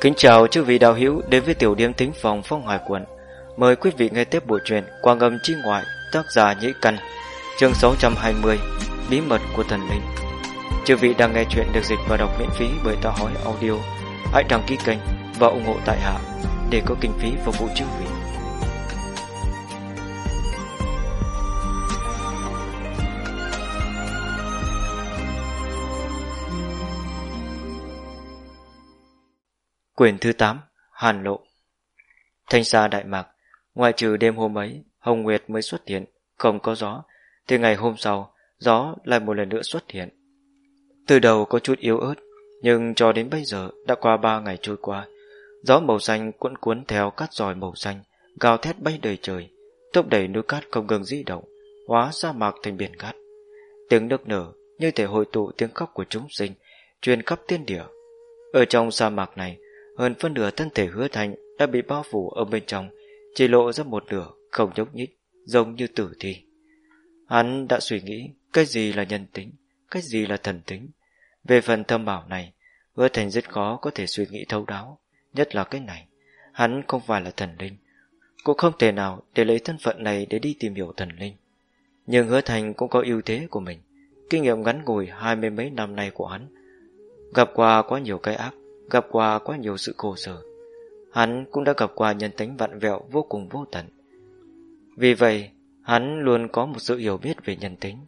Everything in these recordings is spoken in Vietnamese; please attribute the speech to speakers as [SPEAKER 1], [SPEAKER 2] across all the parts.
[SPEAKER 1] Kính chào chư vị đạo hữu đến với tiểu điểm tính phòng phong hải quận. Mời quý vị nghe tiếp bộ truyền Quang âm chi ngoại tác giả Nhĩ Căn, chương 620, Bí mật của thần linh. Chư vị đang nghe chuyện được dịch và đọc miễn phí bởi Tạo Hói Audio. Hãy đăng ký kênh và ủng hộ tại hạ để có kinh phí phục vụ chư vị. Quyển thứ 8 Hàn Lộ. Thanh xa Đại Mạc, Ngoại trừ đêm hôm ấy, Hồng Nguyệt mới xuất hiện, Không có gió. Thì ngày hôm sau, Gió lại một lần nữa xuất hiện. Từ đầu có chút yếu ớt, Nhưng cho đến bây giờ Đã qua ba ngày trôi qua. Gió màu xanh cuộn cuốn theo cát giỏi màu xanh, Gào thét bay đầy trời, Thúc đẩy núi cát không ngừng di động, Hóa sa mạc thành biển cát. Tiếng nước nở như thể hội tụ tiếng khóc của chúng sinh, Truyền khắp thiên địa. Ở trong sa mạc này hơn phân nửa thân thể hứa thành đã bị bao phủ ở bên trong, chỉ lộ ra một nửa, không nhúc nhích, giống như tử thi. Hắn đã suy nghĩ cái gì là nhân tính, cái gì là thần tính. Về phần thâm bảo này, hứa thành rất khó có thể suy nghĩ thấu đáo, nhất là cái này. Hắn không phải là thần linh, cũng không thể nào để lấy thân phận này để đi tìm hiểu thần linh. Nhưng hứa thành cũng có ưu thế của mình, kinh nghiệm ngắn ngủi hai mươi mấy năm nay của hắn. Gặp qua quá nhiều cái ác, gặp qua quá nhiều sự khổ sở. Hắn cũng đã gặp qua nhân tính vặn vẹo vô cùng vô tận. Vì vậy, hắn luôn có một sự hiểu biết về nhân tính.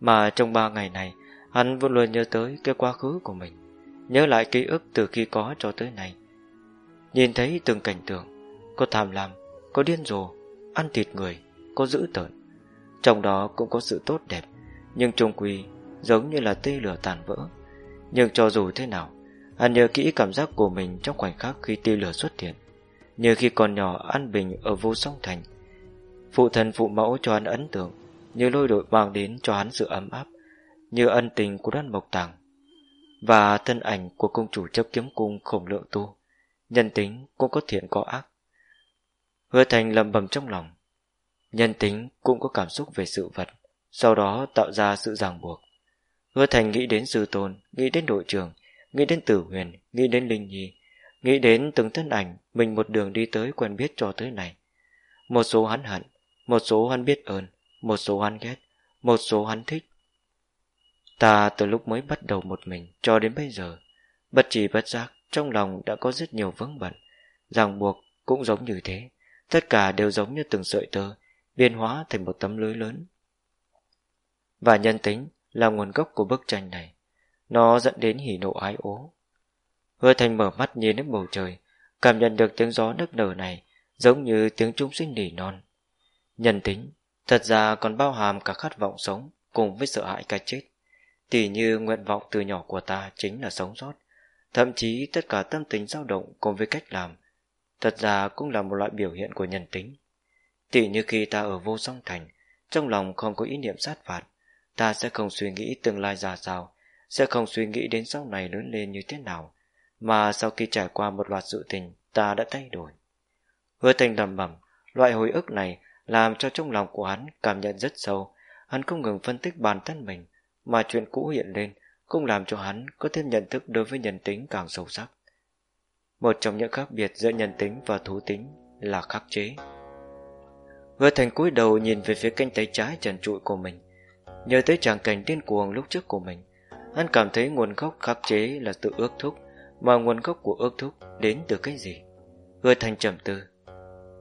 [SPEAKER 1] Mà trong ba ngày này, hắn vẫn luôn nhớ tới cái quá khứ của mình. Nhớ lại ký ức từ khi có cho tới nay. Nhìn thấy từng cảnh tượng, có tham lam, có điên rồ, ăn thịt người, có dữ tợn. Trong đó cũng có sự tốt đẹp, nhưng trung quy giống như là tê lửa tàn vỡ. Nhưng cho dù thế nào, Hắn nhớ kỹ cảm giác của mình trong khoảnh khắc khi tia lửa xuất hiện, Như khi còn nhỏ an bình ở vô song thành. Phụ thần phụ mẫu cho hắn ấn tượng, Như lôi đội mang đến cho hắn sự ấm áp, Như ân tình của đoan mộc tàng. Và thân ảnh của công chủ chấp kiếm cung khổng lượng tu, Nhân tính cũng có thiện có ác. Hứa thành lầm bầm trong lòng, Nhân tính cũng có cảm xúc về sự vật, Sau đó tạo ra sự ràng buộc. Hứa thành nghĩ đến sư tôn, Nghĩ đến đội trưởng nghĩ đến tử huyền, nghĩ đến linh nhi, nghĩ đến từng thân ảnh mình một đường đi tới quen biết cho tới này. Một số hắn hận, một số hắn biết ơn, một số hắn ghét, một số hắn thích. Ta từ lúc mới bắt đầu một mình cho đến bây giờ, bất chỉ bất giác trong lòng đã có rất nhiều vướng bận, ràng buộc cũng giống như thế, tất cả đều giống như từng sợi tơ, biến hóa thành một tấm lưới lớn. Và nhân tính là nguồn gốc của bức tranh này. Nó dẫn đến hỉ nộ ái ố. Hứa thành mở mắt nhìn đến bầu trời, cảm nhận được tiếng gió nức nở này, giống như tiếng trung sinh nỉ non. Nhân tính, thật ra còn bao hàm cả khát vọng sống cùng với sợ hãi cái chết. Tỉ như nguyện vọng từ nhỏ của ta chính là sống sót. Thậm chí tất cả tâm tính dao động cùng với cách làm, thật ra cũng là một loại biểu hiện của nhân tính. Tỉ như khi ta ở vô song thành, trong lòng không có ý niệm sát phạt, ta sẽ không suy nghĩ tương lai ra sao, sẽ không suy nghĩ đến sau này lớn lên như thế nào, mà sau khi trải qua một loạt sự tình, ta đã thay đổi. Hứa thành lầm bẩm, loại hồi ức này làm cho trong lòng của hắn cảm nhận rất sâu, hắn không ngừng phân tích bản thân mình, mà chuyện cũ hiện lên cũng làm cho hắn có thêm nhận thức đối với nhân tính càng sâu sắc. Một trong những khác biệt giữa nhân tính và thú tính là khắc chế. Hứa thành cúi đầu nhìn về phía cánh tay trái trần trụi của mình, nhớ tới tràng cảnh điên cuồng lúc trước của mình, Hắn cảm thấy nguồn gốc khắc chế là tự ước thúc Mà nguồn gốc của ước thúc đến từ cái gì? Hứa thành trầm tư.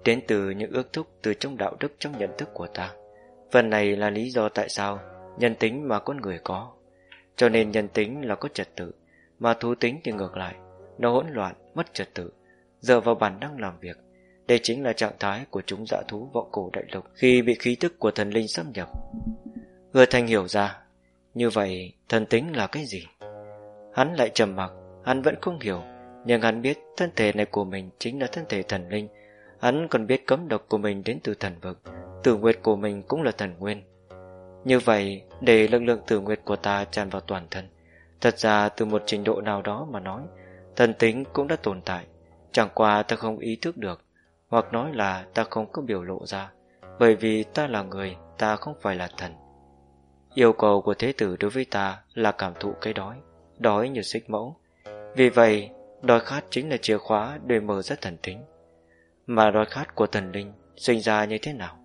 [SPEAKER 1] Đến từ những ước thúc từ trong đạo đức trong nhận thức của ta. Phần này là lý do tại sao Nhân tính mà con người có. Cho nên nhân tính là có trật tự Mà thú tính thì ngược lại Nó hỗn loạn, mất trật tự Dựa vào bản năng làm việc. Đây chính là trạng thái của chúng dã thú vọng cổ đại lục Khi bị khí tức của thần linh xâm nhập. Hứa thành hiểu ra như vậy thần tính là cái gì? Hắn lại trầm mặc, Hắn vẫn không hiểu. Nhưng hắn biết thân thể này của mình chính là thân thể thần linh. Hắn còn biết cấm độc của mình đến từ thần vực, Tử nguyệt của mình cũng là thần nguyên. Như vậy, Để lực lượng tử nguyệt của ta tràn vào toàn thân, Thật ra từ một trình độ nào đó mà nói Thần tính cũng đã tồn tại. Chẳng qua ta không ý thức được, Hoặc nói là ta không có biểu lộ ra. Bởi vì ta là người, Ta không phải là thần. Yêu cầu của thế tử đối với ta là cảm thụ cái đói, đói như xích mẫu. Vì vậy, đói khát chính là chìa khóa để mở rất thần tính. Mà đói khát của thần linh sinh ra như thế nào?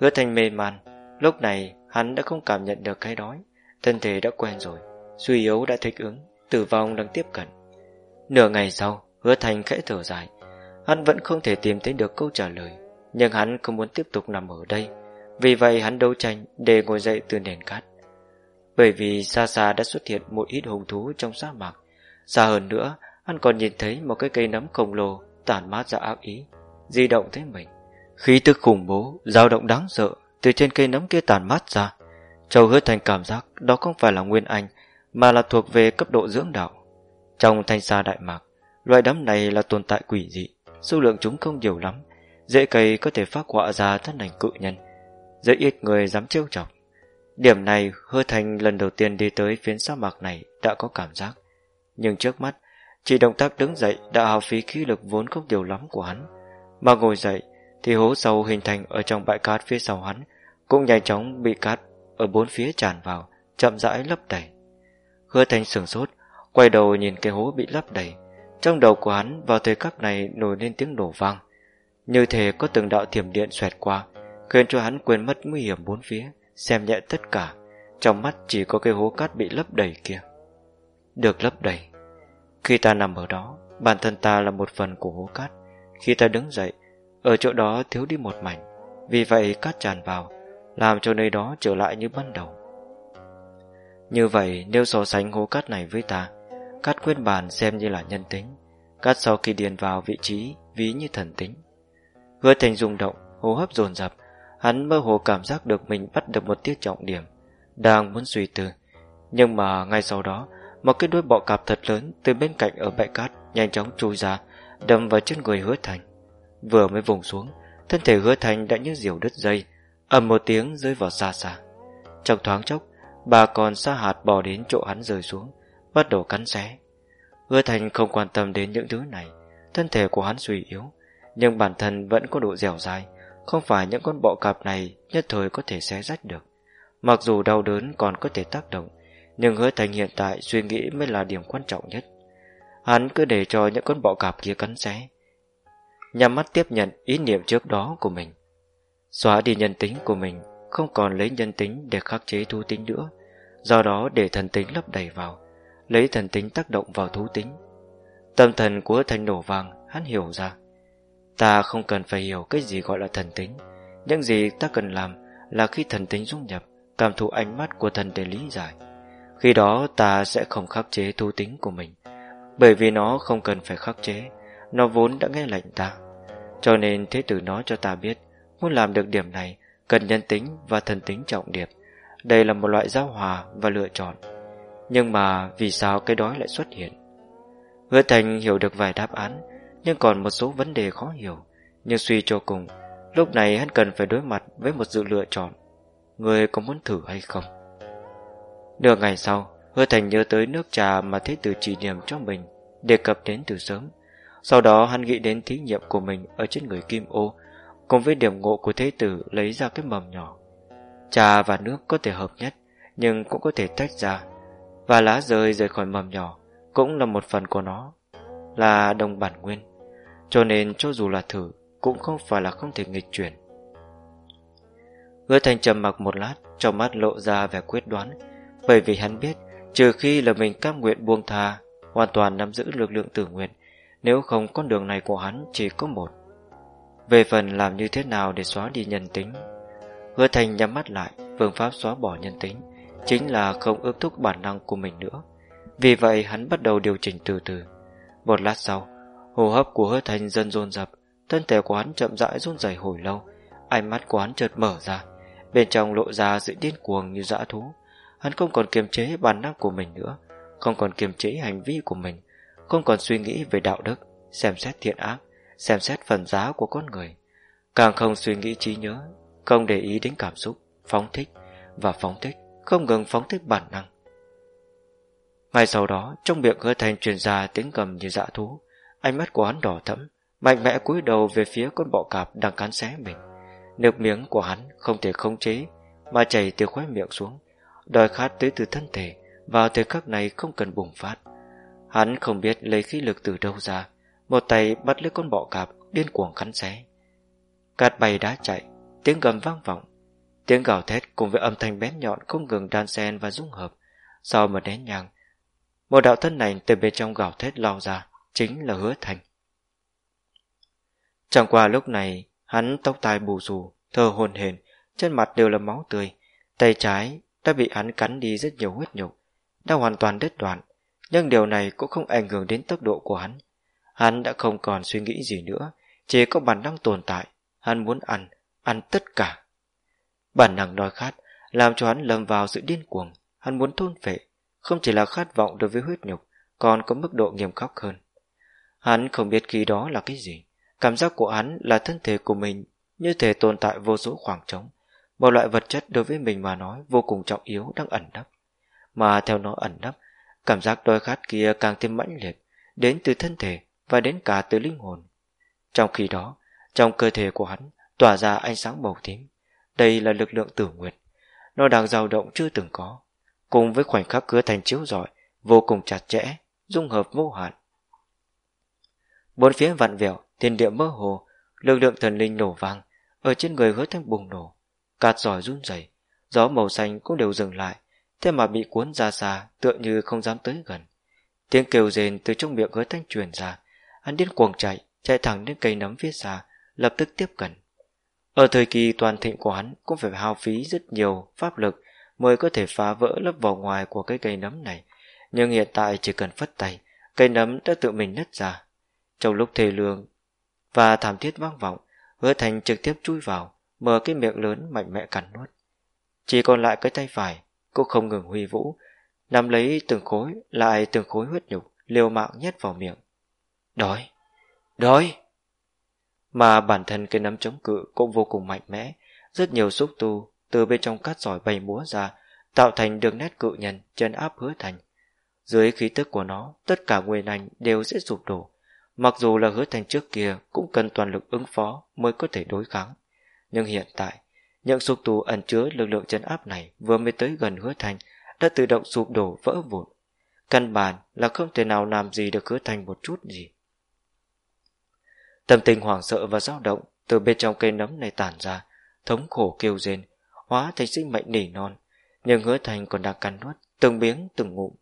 [SPEAKER 1] Hứa thành mê man, lúc này hắn đã không cảm nhận được cái đói, thân thể đã quen rồi, suy yếu đã thích ứng, tử vong đang tiếp cận. Nửa ngày sau, hứa thành khẽ thở dài, hắn vẫn không thể tìm thấy được câu trả lời, nhưng hắn không muốn tiếp tục nằm ở đây, vì vậy hắn đấu tranh để ngồi dậy từ nền cát. Bởi vì xa xa đã xuất hiện một ít hùng thú trong sa mạc, xa hơn nữa, hắn còn nhìn thấy một cái cây nấm khổng lồ tản mát ra ác ý, di động tới mình. Khí tức khủng bố, dao động đáng sợ từ trên cây nấm kia tàn mát ra. Châu hứa thành cảm giác đó không phải là nguyên anh, mà là thuộc về cấp độ dưỡng đạo. Trong thanh xa đại mạc, loại nấm này là tồn tại quỷ dị, số lượng chúng không nhiều lắm. Dễ cây có thể phát họa ra thân ảnh cự nhân, rất ít người dám trêu chọc. Điểm này hứa thành lần đầu tiên đi tới phiến sa mạc này đã có cảm giác. Nhưng trước mắt, chỉ động tác đứng dậy đã hao phí khí lực vốn không nhiều lắm của hắn. Mà ngồi dậy, thì hố sâu hình thành ở trong bãi cát phía sau hắn cũng nhanh chóng bị cát ở bốn phía tràn vào, chậm rãi lấp đầy. Hứa thành sửng sốt, quay đầu nhìn cái hố bị lấp đầy. Trong đầu của hắn vào thời khắc này nổi lên tiếng nổ vang. Như thể có từng đạo thiểm điện xoẹt qua, khiến cho hắn quên mất nguy hiểm bốn phía, xem nhẹ tất cả. Trong mắt chỉ có cái hố cát bị lấp đầy kia. Được lấp đầy. Khi ta nằm ở đó, bản thân ta là một phần của hố cát. Khi ta đứng dậy, ở chỗ đó thiếu đi một mảnh Vì vậy cát tràn vào Làm cho nơi đó trở lại như ban đầu Như vậy nếu so sánh hố cát này với ta Cát quyết bản xem như là nhân tính Cát sau khi điền vào vị trí Ví như thần tính Hứa thành rung động Hô hấp dồn dập Hắn mơ hồ cảm giác được mình bắt được một tiết trọng điểm, Đang muốn suy tư. Nhưng mà ngay sau đó, Một cái đuôi bọ cạp thật lớn Từ bên cạnh ở bãi cát Nhanh chóng chui ra, Đâm vào chân người hứa thành. Vừa mới vùng xuống, Thân thể hứa thành đã như diều đứt dây, ầm một tiếng rơi vào xa xa. Trong thoáng chốc, Bà còn xa hạt bò đến chỗ hắn rơi xuống, Bắt đầu cắn xé. Hứa thành không quan tâm đến những thứ này, Thân thể của hắn suy yếu, Nhưng bản thân vẫn có độ dẻo dai không phải những con bọ cạp này Nhất thời có thể xé rách được Mặc dù đau đớn còn có thể tác động Nhưng hứa thành hiện tại suy nghĩ mới là điểm quan trọng nhất Hắn cứ để cho những con bọ cạp kia cắn xé nhằm mắt tiếp nhận ý niệm trước đó của mình. Xóa đi nhân tính của mình, không còn lấy nhân tính để khắc chế thú tính nữa, do đó để thần tính lấp đầy vào, lấy thần tính tác động vào thú tính. Tâm thần của thành nổ vàng, hắn hiểu ra. Ta không cần phải hiểu cái gì gọi là thần tính, những gì ta cần làm là khi thần tính dung nhập, cảm thụ ánh mắt của thần để lý giải. Khi đó ta sẽ không khắc chế thú tính của mình, bởi vì nó không cần phải khắc chế, nó vốn đã nghe lệnh ta. Cho nên thế tử nói cho ta biết Muốn làm được điểm này Cần nhân tính và thần tính trọng điệp. Đây là một loại giao hòa và lựa chọn. Nhưng mà vì sao cái đói lại xuất hiện? Hứa Thành hiểu được vài đáp án nhưng còn một số vấn đề khó hiểu Nhưng suy cho cùng Lúc này hắn cần phải đối mặt với một sự lựa chọn Người có muốn thử hay không Nửa ngày sau Hứa Thành nhớ tới nước trà mà thế tử chỉ điểm cho mình Đề cập đến từ sớm sau đó hắn nghĩ đến thí nghiệm của mình ở trên người Kim Ô, cùng với điểm ngộ của thế tử lấy ra cái mầm nhỏ. Trà và nước có thể hợp nhất, nhưng cũng có thể tách ra, và lá rơi rời khỏi mầm nhỏ cũng là một phần của nó, là đồng bản nguyên. Cho nên cho dù là thử, cũng không phải là không thể nghịch chuyển. Hứa thành trầm mặc một lát, trong mắt lộ ra vẻ quyết đoán, bởi vì hắn biết, trừ khi là mình cam nguyện buông tha, hoàn toàn nắm giữ lực lượng tử nguyện, nếu không con đường này của hắn chỉ có một. Về phần làm như thế nào để xóa đi nhân tính Hứa thành nhắm mắt lại Phương pháp xóa bỏ nhân tính Chính là không ước thúc bản năng của mình nữa. Vì vậy hắn bắt đầu điều chỉnh từ từ. Một lát sau Hô hấp của hứa thành dần dồn dập Thân thể của hắn chậm rãi run rẩy hồi lâu Ánh mắt của hắn chợt mở ra Bên trong lộ ra sự điên cuồng như dã thú Hắn không còn kiềm chế bản năng của mình nữa Không còn kiềm chế hành vi của mình không còn suy nghĩ về đạo đức, xem xét thiện ác, xem xét phần giá của con người. Càng không suy nghĩ trí nhớ, không để ý đến cảm xúc, phóng thích và phóng thích, không ngừng phóng thích bản năng. Ngay sau đó, trong miệng hứa thành truyền ra tiếng cầm như dã thú, ánh mắt của hắn đỏ thẫm, mạnh mẽ cúi đầu về phía con bọ cạp đang cắn xé mình. Nước miếng của hắn không thể khống chế, mà chảy từ khóe miệng xuống, đòi khát tới từ thân thể, vào thời khắc này không cần bùng phát. Hắn không biết lấy khí lực từ đâu ra, một tay bắt lấy con bọ cạp, điên cuồng cắn xé. Cát bay đá chạy, tiếng gầm vang vọng, tiếng gào thét cùng với âm thanh bén nhọn không ngừng đan xen và dung hợp. Sau một nén nhang, một đạo thân ảnh từ bên trong gào thét lao ra, chính là hứa thành. Chẳng qua lúc này, hắn tóc tai bù rù, thơ hồn hển, trên mặt đều là máu tươi, tay trái đã bị hắn cắn đi rất nhiều huyết nhục, đã hoàn toàn đứt đoạn, nhưng điều này cũng không ảnh hưởng đến tốc độ của hắn. Hắn đã không còn suy nghĩ gì nữa, chỉ có bản năng tồn tại, hắn muốn ăn, ăn tất cả. Bản năng đói khát làm cho hắn lâm vào sự điên cuồng, hắn muốn thôn phệ, không chỉ là khát vọng đối với huyết nhục, còn có mức độ nghiêm khắc hơn. Hắn không biết khi đó là cái gì, cảm giác của hắn là thân thể của mình như thể tồn tại vô số khoảng trống, một loại vật chất đối với mình mà nói vô cùng trọng yếu đang ẩn nấp. Mà theo nó ẩn nấp, cảm giác đói khát kia càng thêm mãnh liệt, đến từ thân thể và đến cả từ linh hồn. Trong khi đó, trong cơ thể của hắn tỏa ra ánh sáng màu tím. Đây là lực lượng tử nguyệt. Nó đang dao động chưa từng có. Cùng với khoảnh khắc cửa thành chiếu rọi, vô cùng chặt chẽ, dung hợp vô hạn. Bốn phía vặn vẹo, thiên địa mơ hồ, lực lượng thần linh nổ vang, ở trên người hứa thanh bùng nổ. Cạt giỏi run rẩy, gió màu xanh cũng đều dừng lại, thế mà bị cuốn ra xa, tựa như không dám tới gần. Tiếng kêu rền từ trong miệng hứa thanh truyền ra, hắn điên cuồng chạy, chạy thẳng đến cây nấm phía xa, lập tức tiếp cận. Ở thời kỳ toàn thịnh của hắn cũng phải hao phí rất nhiều pháp lực mới có thể phá vỡ lớp vỏ ngoài của cây cây nấm này, nhưng hiện tại chỉ cần phất tay, cây nấm đã tự mình nứt ra. Trong lúc thề lương và thảm thiết vang vọng, hứa thành trực tiếp chui vào, mở cái miệng lớn mạnh mẽ cắn nuốt. Chỉ còn lại cái tay phải, cũng không ngừng huy vũ, nắm lấy từng khối, lại từng khối huyết nhục, liều mạng nhét vào miệng. Đói! Đói! Mà bản thân cái nắm chống cự cũng vô cùng mạnh mẽ, rất nhiều xúc tu từ bên trong cát giỏi bay múa ra, tạo thành đường nét cự nhân chân áp hứa thành. Dưới khí tức của nó, tất cả nguyên anh đều sẽ sụp đổ. Mặc dù là hứa thành trước kia cũng cần toàn lực ứng phó mới có thể đối kháng. Nhưng hiện tại, những sụp tù ẩn chứa lực lượng chấn áp này vừa mới tới gần hứa thành đã tự động sụp đổ vỡ vụn. Căn bản là không thể nào làm gì được hứa thành một chút gì. Tâm tình hoảng sợ và dao động từ bên trong cây nấm này tản ra, thống khổ kêu rên, hóa thành sinh mệnh nỉ non, nhưng hứa thành còn đang cắn nuốt, từng miếng từng ngụm.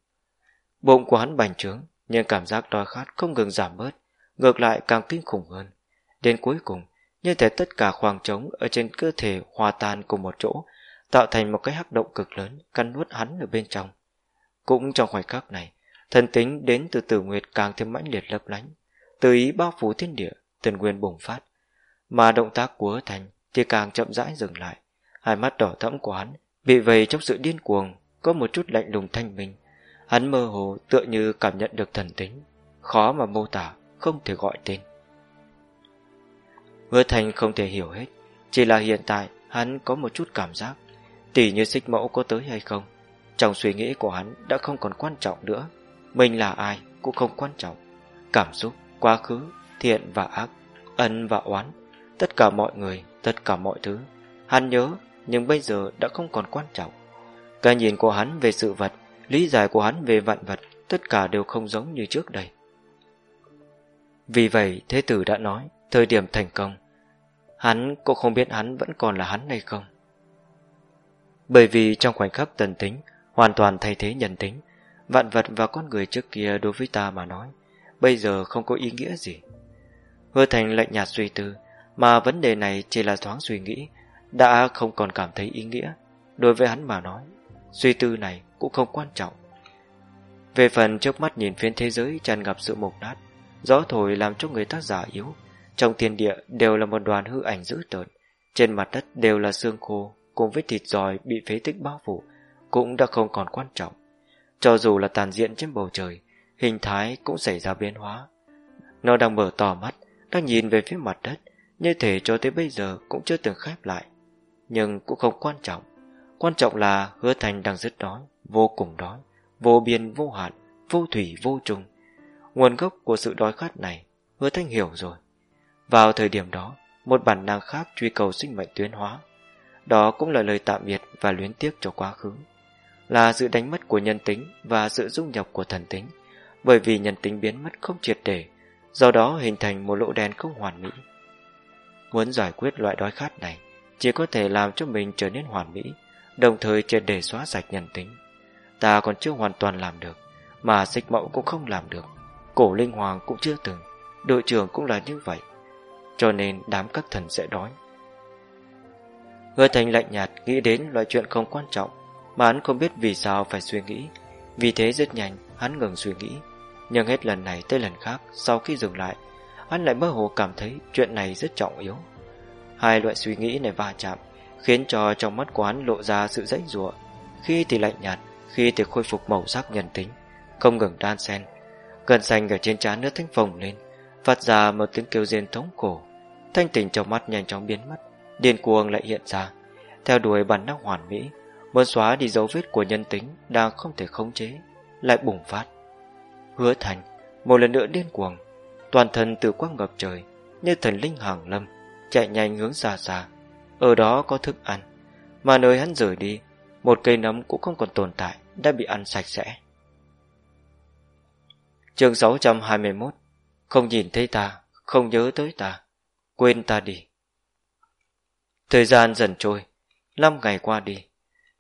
[SPEAKER 1] Bụng của hắn bành trướng, nhưng cảm giác đói khát không ngừng giảm bớt, ngược lại càng kinh khủng hơn. Đến cuối cùng, như thể tất cả khoảng trống ở trên cơ thể hòa tan cùng một chỗ, tạo thành một cái hắc động cực lớn, căn nuốt hắn ở bên trong. Cũng trong khoảnh khắc này, thần tính đến từ tử nguyệt càng thêm mãnh liệt lấp lánh, từ ý bao phủ thiên địa, thần nguyên bùng phát. Mà động tác của thành thì càng chậm rãi dừng lại, hai mắt đỏ thẫm của hắn bị vây trong sự điên cuồng, có một chút lạnh lùng thanh minh. Hắn mơ hồ tựa như cảm nhận được thần tính, khó mà mô tả, không thể gọi tên. Hứa Thành không thể hiểu hết, chỉ là hiện tại hắn có một chút cảm giác, tỉ như xích mẫu có tới hay không. Trong suy nghĩ của hắn đã không còn quan trọng nữa, mình là ai cũng không quan trọng. Cảm xúc, quá khứ, thiện và ác, ân và oán, tất cả mọi người, tất cả mọi thứ. Hắn nhớ, nhưng bây giờ đã không còn quan trọng. Cái nhìn của hắn về sự vật, lý giải của hắn về vạn vật, tất cả đều không giống như trước đây. Vì vậy, Thế tử đã nói, thời điểm thành công, hắn cũng không biết hắn vẫn còn là hắn hay không. Bởi vì trong khoảnh khắc tần tính, hoàn toàn thay thế nhân tính, vạn vật và con người trước kia đối với ta mà nói, bây giờ không có ý nghĩa gì. Hứa thành lạnh nhạt suy tư, mà vấn đề này chỉ là thoáng suy nghĩ, đã không còn cảm thấy ý nghĩa. Đối với hắn mà nói, suy tư này cũng không quan trọng. Về phần trước mắt nhìn phiên thế giới tràn ngập sự mục nát, gió thổi làm cho người ta giả yếu. Trong thiên địa đều là một đoàn hư ảnh dữ tợn, trên mặt đất đều là xương khô, cùng với thịt giòi bị phế tích bao phủ, cũng đã không còn quan trọng. Cho dù là tàn diện trên bầu trời, hình thái cũng xảy ra biến hóa. Nó đang mở to mắt, đang nhìn về phía mặt đất, như thể cho tới bây giờ cũng chưa từng khép lại. Nhưng cũng không quan trọng. Quan trọng là hứa thành đang rất đói, vô cùng đói, vô biên vô hạn, vô thủy vô trùng. Nguồn gốc của sự đói khát này, hứa thanh hiểu rồi. Vào thời điểm đó, một bản năng khác truy cầu sinh mệnh tuyến hóa. Đó cũng là lời tạm biệt và luyến tiếc cho quá khứ. Là sự đánh mất của nhân tính và sự dung nhập của thần tính, bởi vì nhân tính biến mất không triệt để, do đó hình thành một lỗ đen không hoàn mỹ. Muốn giải quyết loại đói khát này, chỉ có thể làm cho mình trở nên hoàn mỹ, đồng thời triệt để xóa sạch nhân tính. Ta còn chưa hoàn toàn làm được, mà dịch mẫu cũng không làm được, cổ linh hoàng cũng chưa từng, đội trưởng cũng là như vậy. Cho nên đám các thần sẽ đói. Hứa thành lạnh nhạt nghĩ đến loại chuyện không quan trọng, mà hắn không biết vì sao phải suy nghĩ. Vì thế rất nhanh, hắn ngừng suy nghĩ. Nhưng hết lần này tới lần khác, sau khi dừng lại, hắn lại mơ hồ cảm thấy chuyện này rất trọng yếu. Hai loại suy nghĩ này va chạm, khiến cho trong mắt của hắn lộ ra sự dãy rụa. Khi thì lạnh nhạt, khi thì khôi phục màu sắc nhân tính, không ngừng đan xen. Gần xanh ở trên trán nước thanh phồng lên, phát ra một tiếng kêu rên thống cổ Thanh tình trong mắt nhanh chóng biến mất, điên cuồng lại hiện ra. Theo đuổi bản năng hoàn mỹ, muốn xóa đi dấu vết của nhân tính đang không thể khống chế, lại bùng phát. Hứa thành, một lần nữa điên cuồng, toàn thân từ quang ngập trời, như thần linh hàng lâm, chạy nhanh hướng xa xa. Ở đó có thức ăn, mà nơi hắn rời đi, một cây nấm cũng không còn tồn tại, đã bị ăn sạch sẽ. Chương 621 Không nhìn thấy ta, không nhớ tới ta, quên ta đi. Thời gian dần trôi, năm ngày qua đi.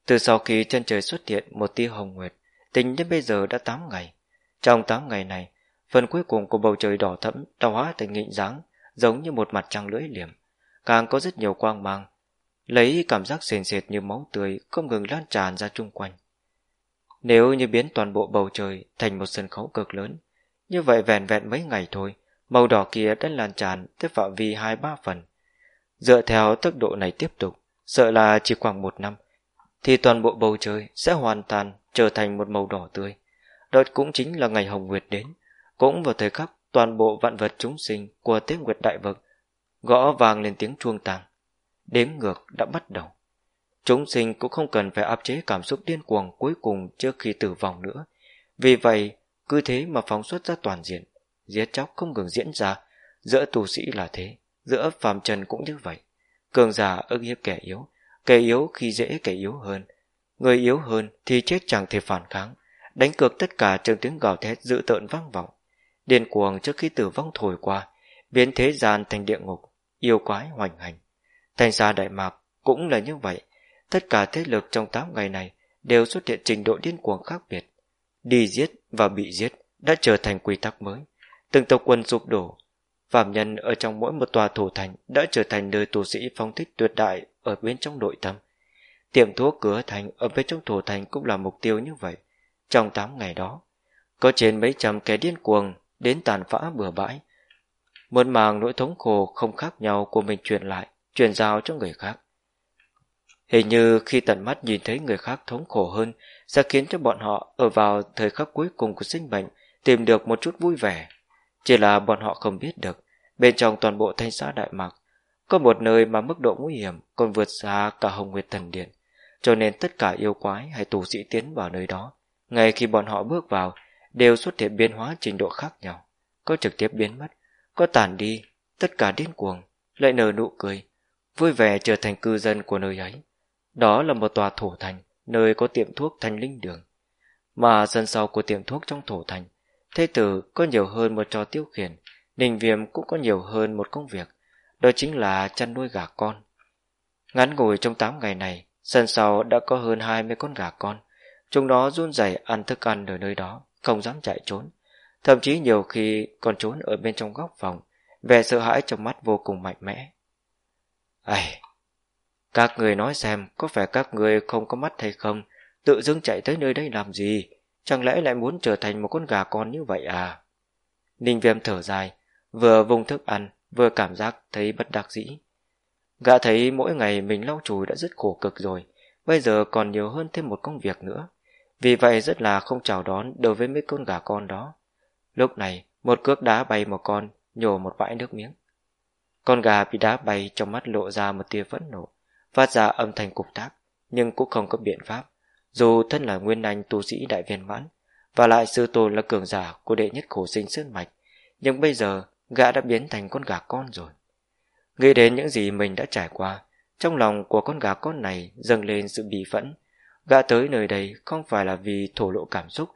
[SPEAKER 1] Từ sau khi chân trời xuất hiện một tia hồng nguyệt, tính đến bây giờ đã 8 ngày. Trong 8 ngày này, phần cuối cùng của bầu trời đỏ thẫm đã hóa thành nghịnh dáng, giống như một mặt trăng lưỡi liềm. Càng có rất nhiều quang mang, lấy cảm giác sền sệt như máu tươi không ngừng lan tràn ra chung quanh. Nếu như biến toàn bộ bầu trời thành một sân khấu cực lớn, như vậy vẹn vẹn mấy ngày thôi, màu đỏ kia đã lan tràn tới phạm vi hai ba phần. Dựa theo tốc độ này tiếp tục, sợ là chỉ khoảng một năm, thì toàn bộ bầu trời sẽ hoàn toàn trở thành một màu đỏ tươi. Đó cũng chính là ngày Hồng Nguyệt đến, cũng vào thời khắc toàn bộ vạn vật chúng sinh của Tế Nguyệt Đại Vực gõ vàng lên tiếng chuông tàng. Đếm ngược đã bắt đầu. Chúng sinh cũng không cần phải áp chế cảm xúc điên cuồng cuối cùng trước khi tử vong nữa. Vì vậy, cứ thế mà phóng xuất ra toàn diện, giết chóc không ngừng diễn ra, giữa tù sĩ là thế, giữa phàm trần cũng như vậy. Cường giả ức hiếp kẻ yếu, kẻ yếu khi dễ kẻ yếu hơn. Người yếu hơn thì chết chẳng thể phản kháng, đánh cược tất cả trong tiếng gào thét dữ tợn vang vọng. Điên cuồng trước khi tử vong thổi qua, biến thế gian thành địa ngục, yêu quái hoành hành. Thành xa Đại Mạc cũng là như vậy, tất cả thế lực trong 8 ngày này đều xuất hiện trình độ điên cuồng khác biệt. Đi giết và bị giết đã trở thành quy tắc mới. Từng tộc quân sụp đổ, phạm nhân ở trong mỗi một tòa thủ thành đã trở thành nơi tù sĩ phong thích tuyệt đại ở bên trong nội tâm. Tiệm thuốc cửa thành ở bên trong thủ thành cũng là mục tiêu như vậy. Trong 8 ngày đó, có trên mấy trăm kẻ điên cuồng đến tàn phá bừa bãi. Muốn mang nỗi thống khổ không khác nhau của mình truyền lại, truyền giao cho người khác. Hình như khi tận mắt nhìn thấy người khác thống khổ hơn sẽ khiến cho bọn họ ở vào thời khắc cuối cùng của sinh mệnh tìm được một chút vui vẻ. Chỉ là bọn họ không biết được, bên trong toàn bộ thanh xã Đại Mạc có một nơi mà mức độ nguy hiểm còn vượt xa cả Hồng Nguyệt Thần Điện, cho nên tất cả yêu quái hay tù sĩ tiến vào nơi đó. Ngay khi bọn họ bước vào, đều xuất hiện biến hóa trình độ khác nhau. Có trực tiếp biến mất, có tàn đi, tất cả điên cuồng, lại nở nụ cười, vui vẻ trở thành cư dân của nơi ấy. Đó là một tòa thổ thành, nơi có tiệm thuốc thanh linh đường. Mà sân sau của tiệm thuốc trong thổ thành, thế tử có nhiều hơn một trò tiêu khiển, ninh viêm cũng có nhiều hơn một công việc, đó chính là chăn nuôi gà con. Ngắn ngủi trong 8 ngày này, sân sau đã có hơn 20 con gà con. Chúng nó run rẩy ăn thức ăn ở nơi đó, không dám chạy trốn. Thậm chí nhiều khi còn trốn ở bên trong góc phòng, vẻ sợ hãi trong mắt vô cùng mạnh mẽ. Ây, các người nói xem có phải các người không có mắt hay không, tự dưng chạy tới nơi đây làm gì, chẳng lẽ lại muốn trở thành một con gà con như vậy à? Ninh viêm thở dài, vừa vùng thức ăn, vừa cảm giác thấy bất đắc dĩ. Gã thấy mỗi ngày mình lau chùi đã rất khổ cực rồi, bây giờ còn nhiều hơn thêm một công việc nữa. Vì vậy rất là không chào đón đối với mấy con gà con đó. Lúc này, một cước đá bay một con, nhổ một bãi nước miếng. Con gà bị đá bay trong mắt lộ ra một tia phẫn nộ, phát ra âm thanh cục tác, nhưng cũng không có biện pháp. Dù thân là nguyên anh tu sĩ đại viên mãn, và lại sư tôn là cường giả của đệ nhất khổ sinh sơn mạch, nhưng bây giờ gã đã biến thành con gà con rồi. Nghĩ đến những gì mình đã trải qua, trong lòng của con gà con này dâng lên sự bị phẫn. Gã tới nơi đây không phải là vì thổ lộ cảm xúc,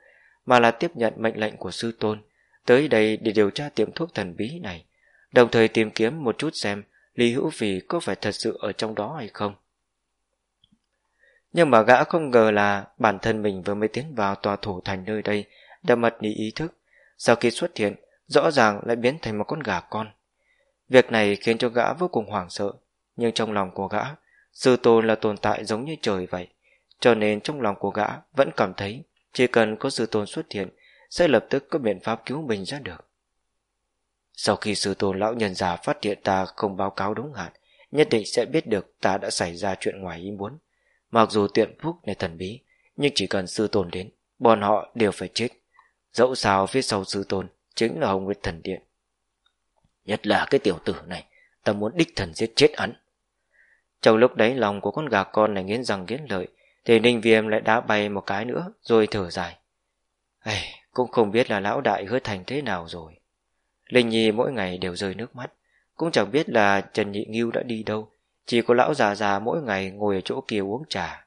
[SPEAKER 1] mà là tiếp nhận mệnh lệnh của sư tôn, tới đây để điều tra tiệm thuốc thần bí này, đồng thời tìm kiếm một chút xem Lý Hữu Vì có phải thật sự ở trong đó hay không. Nhưng mà gã không ngờ là bản thân mình vừa mới tiến vào tòa thủ thành nơi đây đã mất đi ý thức. Sau khi xuất hiện, rõ ràng lại biến thành một con gà con. Việc này khiến cho gã vô cùng hoảng sợ, nhưng trong lòng của gã, sư tôn là tồn tại giống như trời vậy. Cho nên trong lòng của gã vẫn cảm thấy chỉ cần có sư tôn xuất hiện sẽ lập tức có biện pháp cứu mình ra được. Sau khi sư tôn lão nhân già phát hiện ta không báo cáo đúng hạn, nhất định sẽ biết được ta đã xảy ra chuyện ngoài ý muốn. Mặc dù tiện phúc này thần bí, nhưng chỉ cần sư tôn đến, bọn họ đều phải chết. Dẫu sao phía sau sư tôn chính là Hồng Nguyệt Thần Điện. Nhất là cái tiểu tử này, ta muốn đích thần giết chết hắn. Trong lúc đấy lòng của con gà con này nghiến răng nghiến lợi, thì Ninh Viêm lại đá bay một cái nữa, rồi thở dài. Ây, cũng không biết là lão đại hứa thành thế nào rồi. Linh Nhi mỗi ngày đều rơi nước mắt, cũng chẳng biết là Trần Nhị Nghiêu đã đi đâu, chỉ có lão già già mỗi ngày ngồi ở chỗ kia uống trà.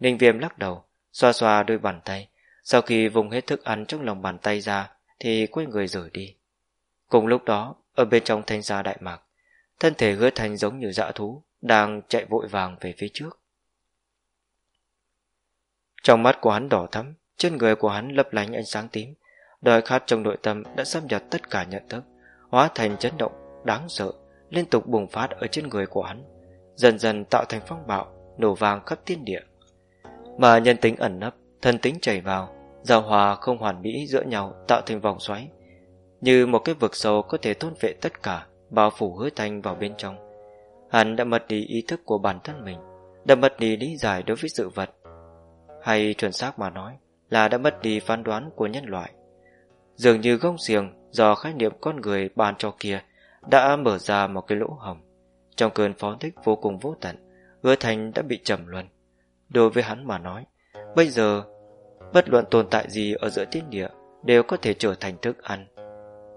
[SPEAKER 1] Ninh Viêm lắc đầu, xoa xoa đôi bàn tay, sau khi vùng hết thức ăn trong lòng bàn tay ra, thì quay người rời đi. Cùng lúc đó, ở bên trong thanh gia đại mạc, thân thể hứa thành giống như dã thú, đang chạy vội vàng về phía trước. Trong mắt của hắn đỏ thắm, trên người của hắn lấp lánh ánh sáng tím, đòi khát trong nội tâm đã xâm nhập tất cả nhận thức, hóa thành chấn động, đáng sợ, liên tục bùng phát ở trên người của hắn, dần dần tạo thành phong bạo, nổ vàng khắp thiên địa. Mà nhân tính ẩn nấp, thân tính chảy vào, giao hòa không hoàn mỹ giữa nhau tạo thành vòng xoáy, như một cái vực sâu có thể thôn vệ tất cả, bao phủ hứa thanh vào bên trong. Hắn đã mất đi ý thức của bản thân mình, đã mất đi lý giải đối với sự vật, hay chuẩn xác mà nói là đã mất đi phán đoán của nhân loại. Dường như gông xiềng do khái niệm con người ban cho kia đã mở ra một cái lỗ hồng. Trong cơn phó thích vô cùng vô tận, hứa thành đã bị trầm luân. Đối với hắn mà nói, bây giờ, bất luận tồn tại gì ở giữa thiên địa đều có thể trở thành thức ăn.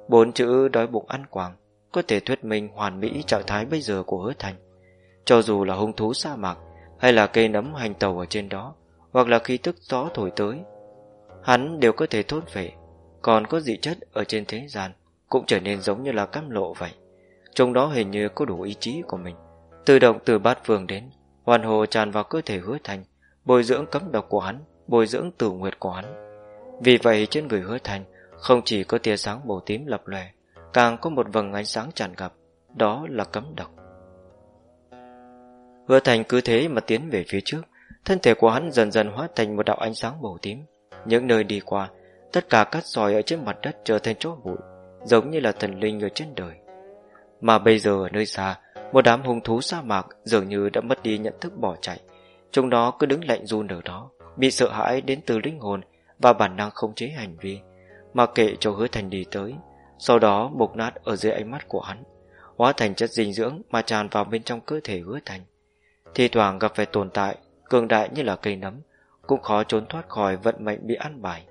[SPEAKER 1] Bốn chữ đói bụng ăn quảng có thể thuyết minh hoàn mỹ trạng thái bây giờ của hứa thành. Cho dù là hung thú sa mạc hay là cây nấm hành tàu ở trên đó, hoặc là khi tức gió thổi tới, hắn đều có thể thốt về. Còn có dị chất ở trên thế gian cũng trở nên giống như là cam lộ vậy. Trong đó hình như có đủ ý chí của mình. Tự động từ bát phương đến, hoàn hồ tràn vào cơ thể hứa thành, bồi dưỡng cấm độc của hắn, bồi dưỡng tử nguyệt của hắn. Vì vậy trên người hứa thành không chỉ có tia sáng màu tím lập lòe, càng có một vầng ánh sáng tràn ngập, đó là cấm độc. Hứa thành cứ thế mà tiến về phía trước, thân thể của hắn dần dần hóa thành một đạo ánh sáng màu tím. Những nơi đi qua, tất cả cát sỏi ở trên mặt đất trở thành chỗ bụi, giống như là thần linh ở trên đời. Mà bây giờ ở nơi xa, một đám hung thú sa mạc dường như đã mất đi nhận thức bỏ chạy. Chúng nó cứ đứng lạnh run ở đó, bị sợ hãi đến từ linh hồn và bản năng không chế hành vi, mà kệ cho hứa thành đi tới, sau đó mục nát ở dưới ánh mắt của hắn, hóa thành chất dinh dưỡng mà tràn vào bên trong cơ thể hứa thành. Thì thoảng gặp phải tồn tại, cường đại như là cây nấm, cũng khó trốn thoát khỏi vận mệnh bị ăn bài.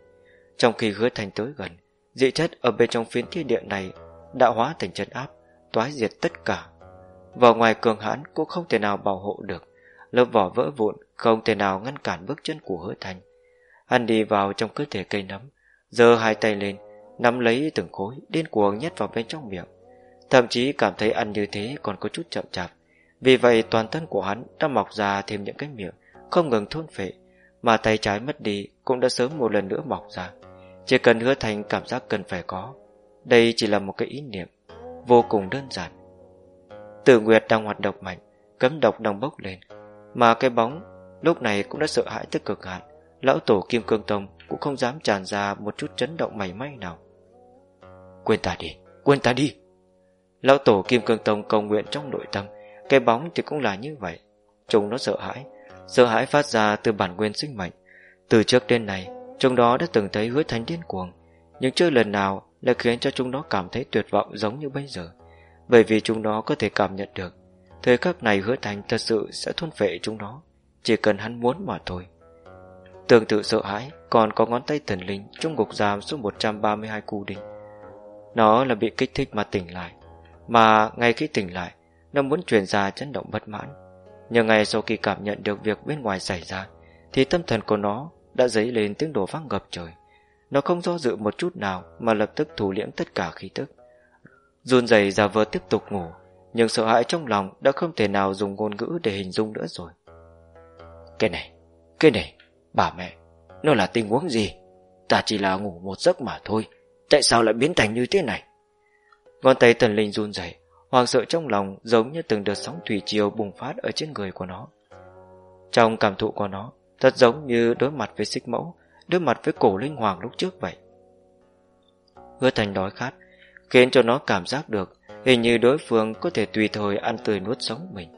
[SPEAKER 1] Trong khi hứa thành tới gần, dị chất ở bên trong phiến thiên địa này đã hóa thành chân áp, toái diệt tất cả. Vào ngoài cường hãn cũng không thể nào bảo hộ được, lớp vỏ vỡ vụn không thể nào ngăn cản bước chân của hứa thành. Hắn đi vào trong cơ thể cây nấm, giơ hai tay lên, nắm lấy từng khối, điên cuồng nhét vào bên trong miệng. Thậm chí cảm thấy ăn như thế còn có chút chậm chạp. Vì vậy toàn thân của hắn đã mọc ra thêm những cái miệng, không ngừng thôn phệ, mà tay trái mất đi cũng đã sớm một lần nữa mọc ra. Chỉ cần hứa thành cảm giác cần phải có. Đây chỉ là một cái ý niệm, vô cùng đơn giản. Tử Nguyệt đang hoạt động mạnh, cấm độc đang bốc lên, mà cái bóng lúc này cũng đã sợ hãi tới cực hạn. Lão tổ Kim Cương Tông cũng không dám tràn ra một chút chấn động mảy may nào. Quên ta đi, quên ta đi. Lão tổ Kim Cương Tông cầu nguyện trong nội tâm, cái bóng thì cũng là như vậy. Chúng nó sợ hãi, sợ hãi phát ra từ bản nguyên sinh mệnh. Từ trước đến nay, chúng đó đã từng thấy hứa thánh điên cuồng, nhưng chưa lần nào là khiến cho chúng nó cảm thấy tuyệt vọng giống như bây giờ. Bởi vì chúng nó có thể cảm nhận được, thời khắc này hứa thành thật sự sẽ thôn phệ chúng nó, chỉ cần hắn muốn mà thôi. Tương tự sợ hãi, còn có ngón tay thần linh trong ngục giam số 132 cu đinh. Nó là bị kích thích mà tỉnh lại, mà ngay khi tỉnh lại, nó muốn truyền ra chấn động bất mãn. Nhưng ngay sau khi cảm nhận được việc bên ngoài xảy ra, thì tâm thần của nó đã dấy lên tiếng đổ vang ngập trời. Nó không do dự một chút nào Mà lập tức thủ liễm tất cả khí tức. Run rẩy giả vờ tiếp tục ngủ Nhưng sợ hãi trong lòng đã không thể nào dùng ngôn ngữ để hình dung nữa rồi. Cái này, cái này, bà mẹ Nó là tình huống gì? Ta chỉ là ngủ một giấc mà thôi Tại sao lại biến thành như thế này? Ngón tay thần linh run rẩy Hoàng sợ trong lòng giống như từng đợt sóng thủy triều bùng phát ở trên người của nó. Trong cảm thụ của nó Thật giống như đối mặt với xích mẫu, Đối mặt với cổ linh hoàng lúc trước vậy. Hứa thành đói khát, Khiến cho nó cảm giác được Hình như đối phương có thể tùy thời ăn tươi nuốt sống mình.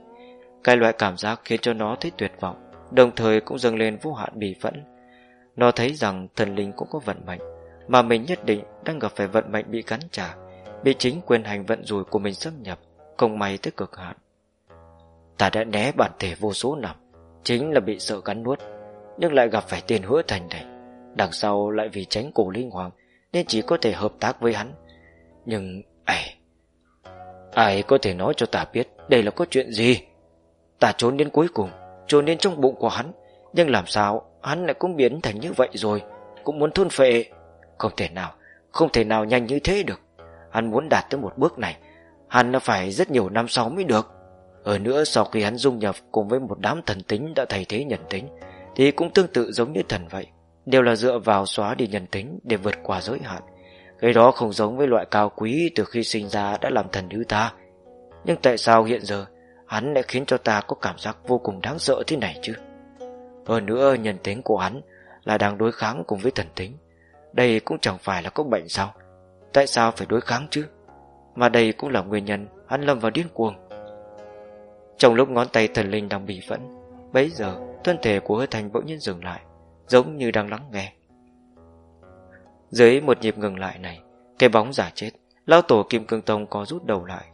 [SPEAKER 1] Cái loại cảm giác khiến cho nó thấy tuyệt vọng, Đồng thời cũng dâng lên vô hạn bì phẫn. Nó thấy rằng thần linh cũng có vận mệnh, Mà mình nhất định đang gặp phải vận mệnh bị cắn trả, Bị chính quyền hành vận rủi của mình xâm nhập, Không may tới cực hạn. Ta đã né bản thể vô số năm, Chính là bị sợ cắn nuốt. Nhưng lại gặp phải tiền hứa thành này Đằng sau lại vì tránh cổ linh hoàng, Nên chỉ có thể hợp tác với hắn. Nhưng ai Ai có thể nói cho ta biết Đây là có chuyện gì? Ta trốn đến cuối cùng, Trốn đến trong bụng của hắn, Nhưng làm sao hắn lại cũng biến thành như vậy rồi? Cũng muốn thôn phệ. Không thể nào, Không thể nào nhanh như thế được. Hắn muốn đạt tới một bước này, Hắn đã phải rất nhiều năm sau mới được. Ở nữa, sau khi hắn dung nhập Cùng với một đám thần tính đã thay thế nhân tính thì cũng tương tự giống như thần vậy, Đều là dựa vào xóa đi nhân tính Để vượt qua giới hạn. Cái đó không giống với loại cao quý Từ khi sinh ra đã làm thần như ta. Nhưng tại sao hiện giờ Hắn lại khiến cho ta có cảm giác vô cùng đáng sợ thế này chứ? Hơn nữa, nhân tính của hắn Là đang đối kháng cùng với thần tính. Đây cũng chẳng phải là có bệnh sao? Tại sao phải đối kháng chứ? Mà đây cũng là nguyên nhân Hắn lâm vào điên cuồng. Trong lúc ngón tay thần linh đang bị phẫn Bấy giờ, thân thể của hứa thành bỗng nhiên dừng lại, Giống như đang lắng nghe. Dưới một nhịp ngừng lại này, Cái bóng giả chết Lao tổ Kim Cương Tông có rút đầu lại,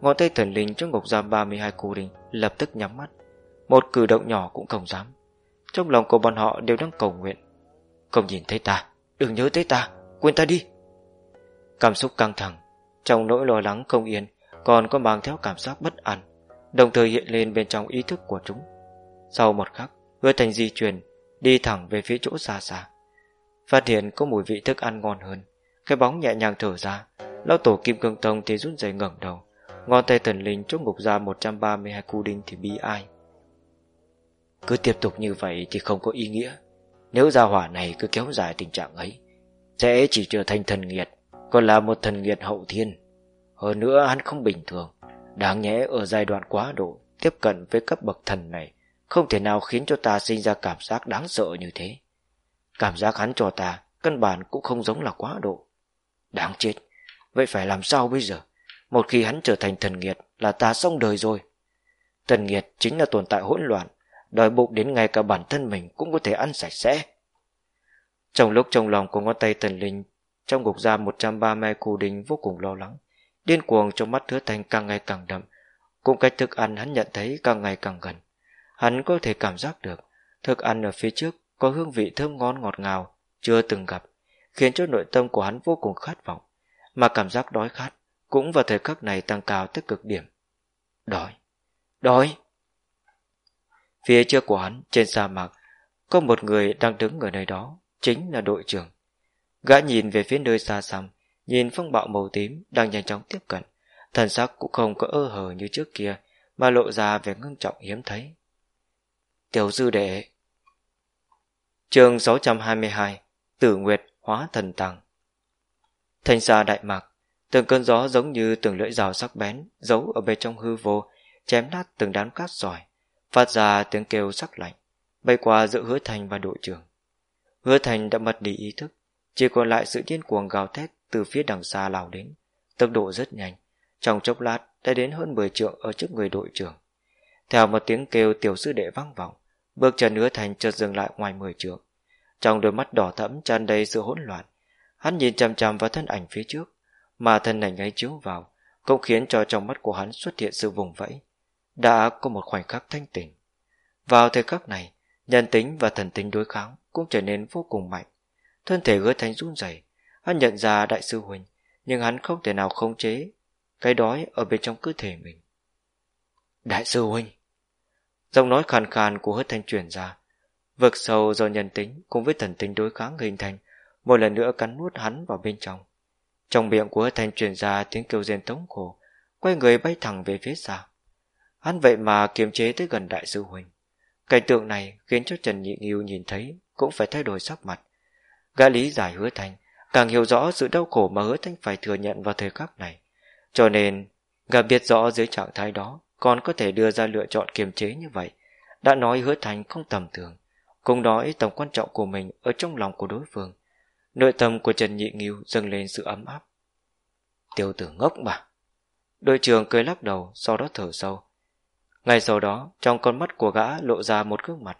[SPEAKER 1] Ngón tay thần linh trong ngục giam 32 cù đình Lập tức nhắm mắt, Một cử động nhỏ cũng không dám. Trong lòng của bọn họ đều đang cầu nguyện. Không nhìn thấy ta, Đừng nhớ tới ta, Quên ta đi. Cảm xúc căng thẳng, Trong nỗi lo lắng không yên, Còn có mang theo cảm giác bất an, Đồng thời hiện lên bên trong ý thức của chúng. Sau một khắc Hứa thành di chuyển Đi thẳng về phía chỗ xa xa. Phát hiện có mùi vị thức ăn ngon hơn. Cái bóng nhẹ nhàng thở ra. Lão tổ kim cương tông thì rút dậy ngẩng đầu. Ngón tay thần linh chốt ngục ra 132 cu đinh thì bi ai. Cứ tiếp tục như vậy thì không có ý nghĩa. Nếu gia hỏa này cứ kéo dài tình trạng ấy Sẽ chỉ trở thành thần nghiệt còn là một thần nghiệt hậu thiên. Hơn nữa hắn không bình thường, đáng nhẽ ở giai đoạn quá độ tiếp cận với cấp bậc thần này không thể nào khiến cho ta sinh ra cảm giác đáng sợ như thế. Cảm giác hắn cho ta căn bản cũng không giống là quá độ. Đáng chết, vậy phải làm sao bây giờ? Một khi hắn trở thành thần nghiệt là ta xong đời rồi. Thần nghiệt chính là tồn tại hỗn loạn, đòi bụng đến ngay cả bản thân mình cũng có thể ăn sạch sẽ. Trong lúc trong lòng của ngón tay thần linh trong ngục giam 130 cù đình vô cùng lo lắng Điên cuồng trong mắt hứa thành càng ngày càng đậm Cũng cách thức ăn hắn nhận thấy càng ngày càng gần Hắn có thể cảm giác được Thức ăn ở phía trước có hương vị thơm ngon ngọt ngào Chưa từng gặp Khiến cho nội tâm của hắn vô cùng khát vọng Mà cảm giác đói khát Cũng vào thời khắc này tăng cao tới cực điểm Đói Đói Phía trước của hắn trên sa mạc Có một người đang đứng ở nơi đó Chính là đội trưởng Gã nhìn về phía nơi xa xăm, nhìn phong bạo màu tím đang nhanh chóng tiếp cận. Thần sắc cũng không có ơ hờ như trước kia, mà lộ ra vẻ ngưng trọng hiếm thấy. Tiểu dư đệ Trường 622 Tử Nguyệt hóa thần tàng Thanh xa đại mạc Từng cơn gió giống như từng lưỡi rào sắc bén Giấu ở bên trong hư vô Chém nát từng đám cát sỏi Phát ra tiếng kêu sắc lạnh Bay qua giữa hứa thành và đội trưởng Hứa thành đã mất đi ý thức chỉ còn lại sự điên cuồng gào thét từ phía đằng xa lao đến. Tốc độ rất nhanh. Trong chốc lát đã đến hơn 10 trượng ở trước người đội trưởng. Theo một tiếng kêu tiểu sư đệ vang vọng, bước chân hứa thành chợt dừng lại ngoài 10 trượng. Trong đôi mắt đỏ thẫm tràn đầy sự hỗn loạn, hắn nhìn chằm chằm vào thân ảnh phía trước, mà thân ảnh ấy chiếu vào, cũng khiến cho trong mắt của hắn xuất hiện sự vùng vẫy. Đã có một khoảnh khắc thanh tỉnh. Vào thời khắc này, nhân tính và thần tính đối kháng cũng trở nên vô cùng mạnh. Thân thể hứa thành run rẩy Hắn nhận ra đại sư Huỳnh Nhưng hắn không thể nào khống chế Cái đói ở bên trong cơ thể mình Đại sư Huynh Giọng nói khàn khàn của hứa thanh truyền ra Vực sâu do nhân tính cùng với thần tính đối kháng hình thành một lần nữa cắn nuốt hắn vào bên trong. Trong miệng của hứa Thanh truyền ra tiếng kêu rên tống khổ, quay người bay thẳng về phía xa. Hắn vậy mà kiềm chế tới gần đại sư huynh. Cảnh tượng này khiến cho Trần Nhị Nghiêu nhìn thấy cũng phải thay đổi sắc mặt. Gã lý giải hứa Thanh càng hiểu rõ sự đau khổ mà hứa Thanh phải thừa nhận vào thời khắc này. Cho nên, gã biết rõ dưới trạng thái đó còn có thể đưa ra lựa chọn kiềm chế như vậy. Đã nói hứa thành không tầm thường, cùng nói tầm quan trọng của mình ở trong lòng của đối phương. Nội tâm của Trần Nhị Nghiêu dâng lên sự ấm áp. Tiêu tử ngốc mà. Đội trưởng cười lắc đầu, sau đó thở sâu. Ngay sau đó, trong con mắt của gã lộ ra một gương mặt.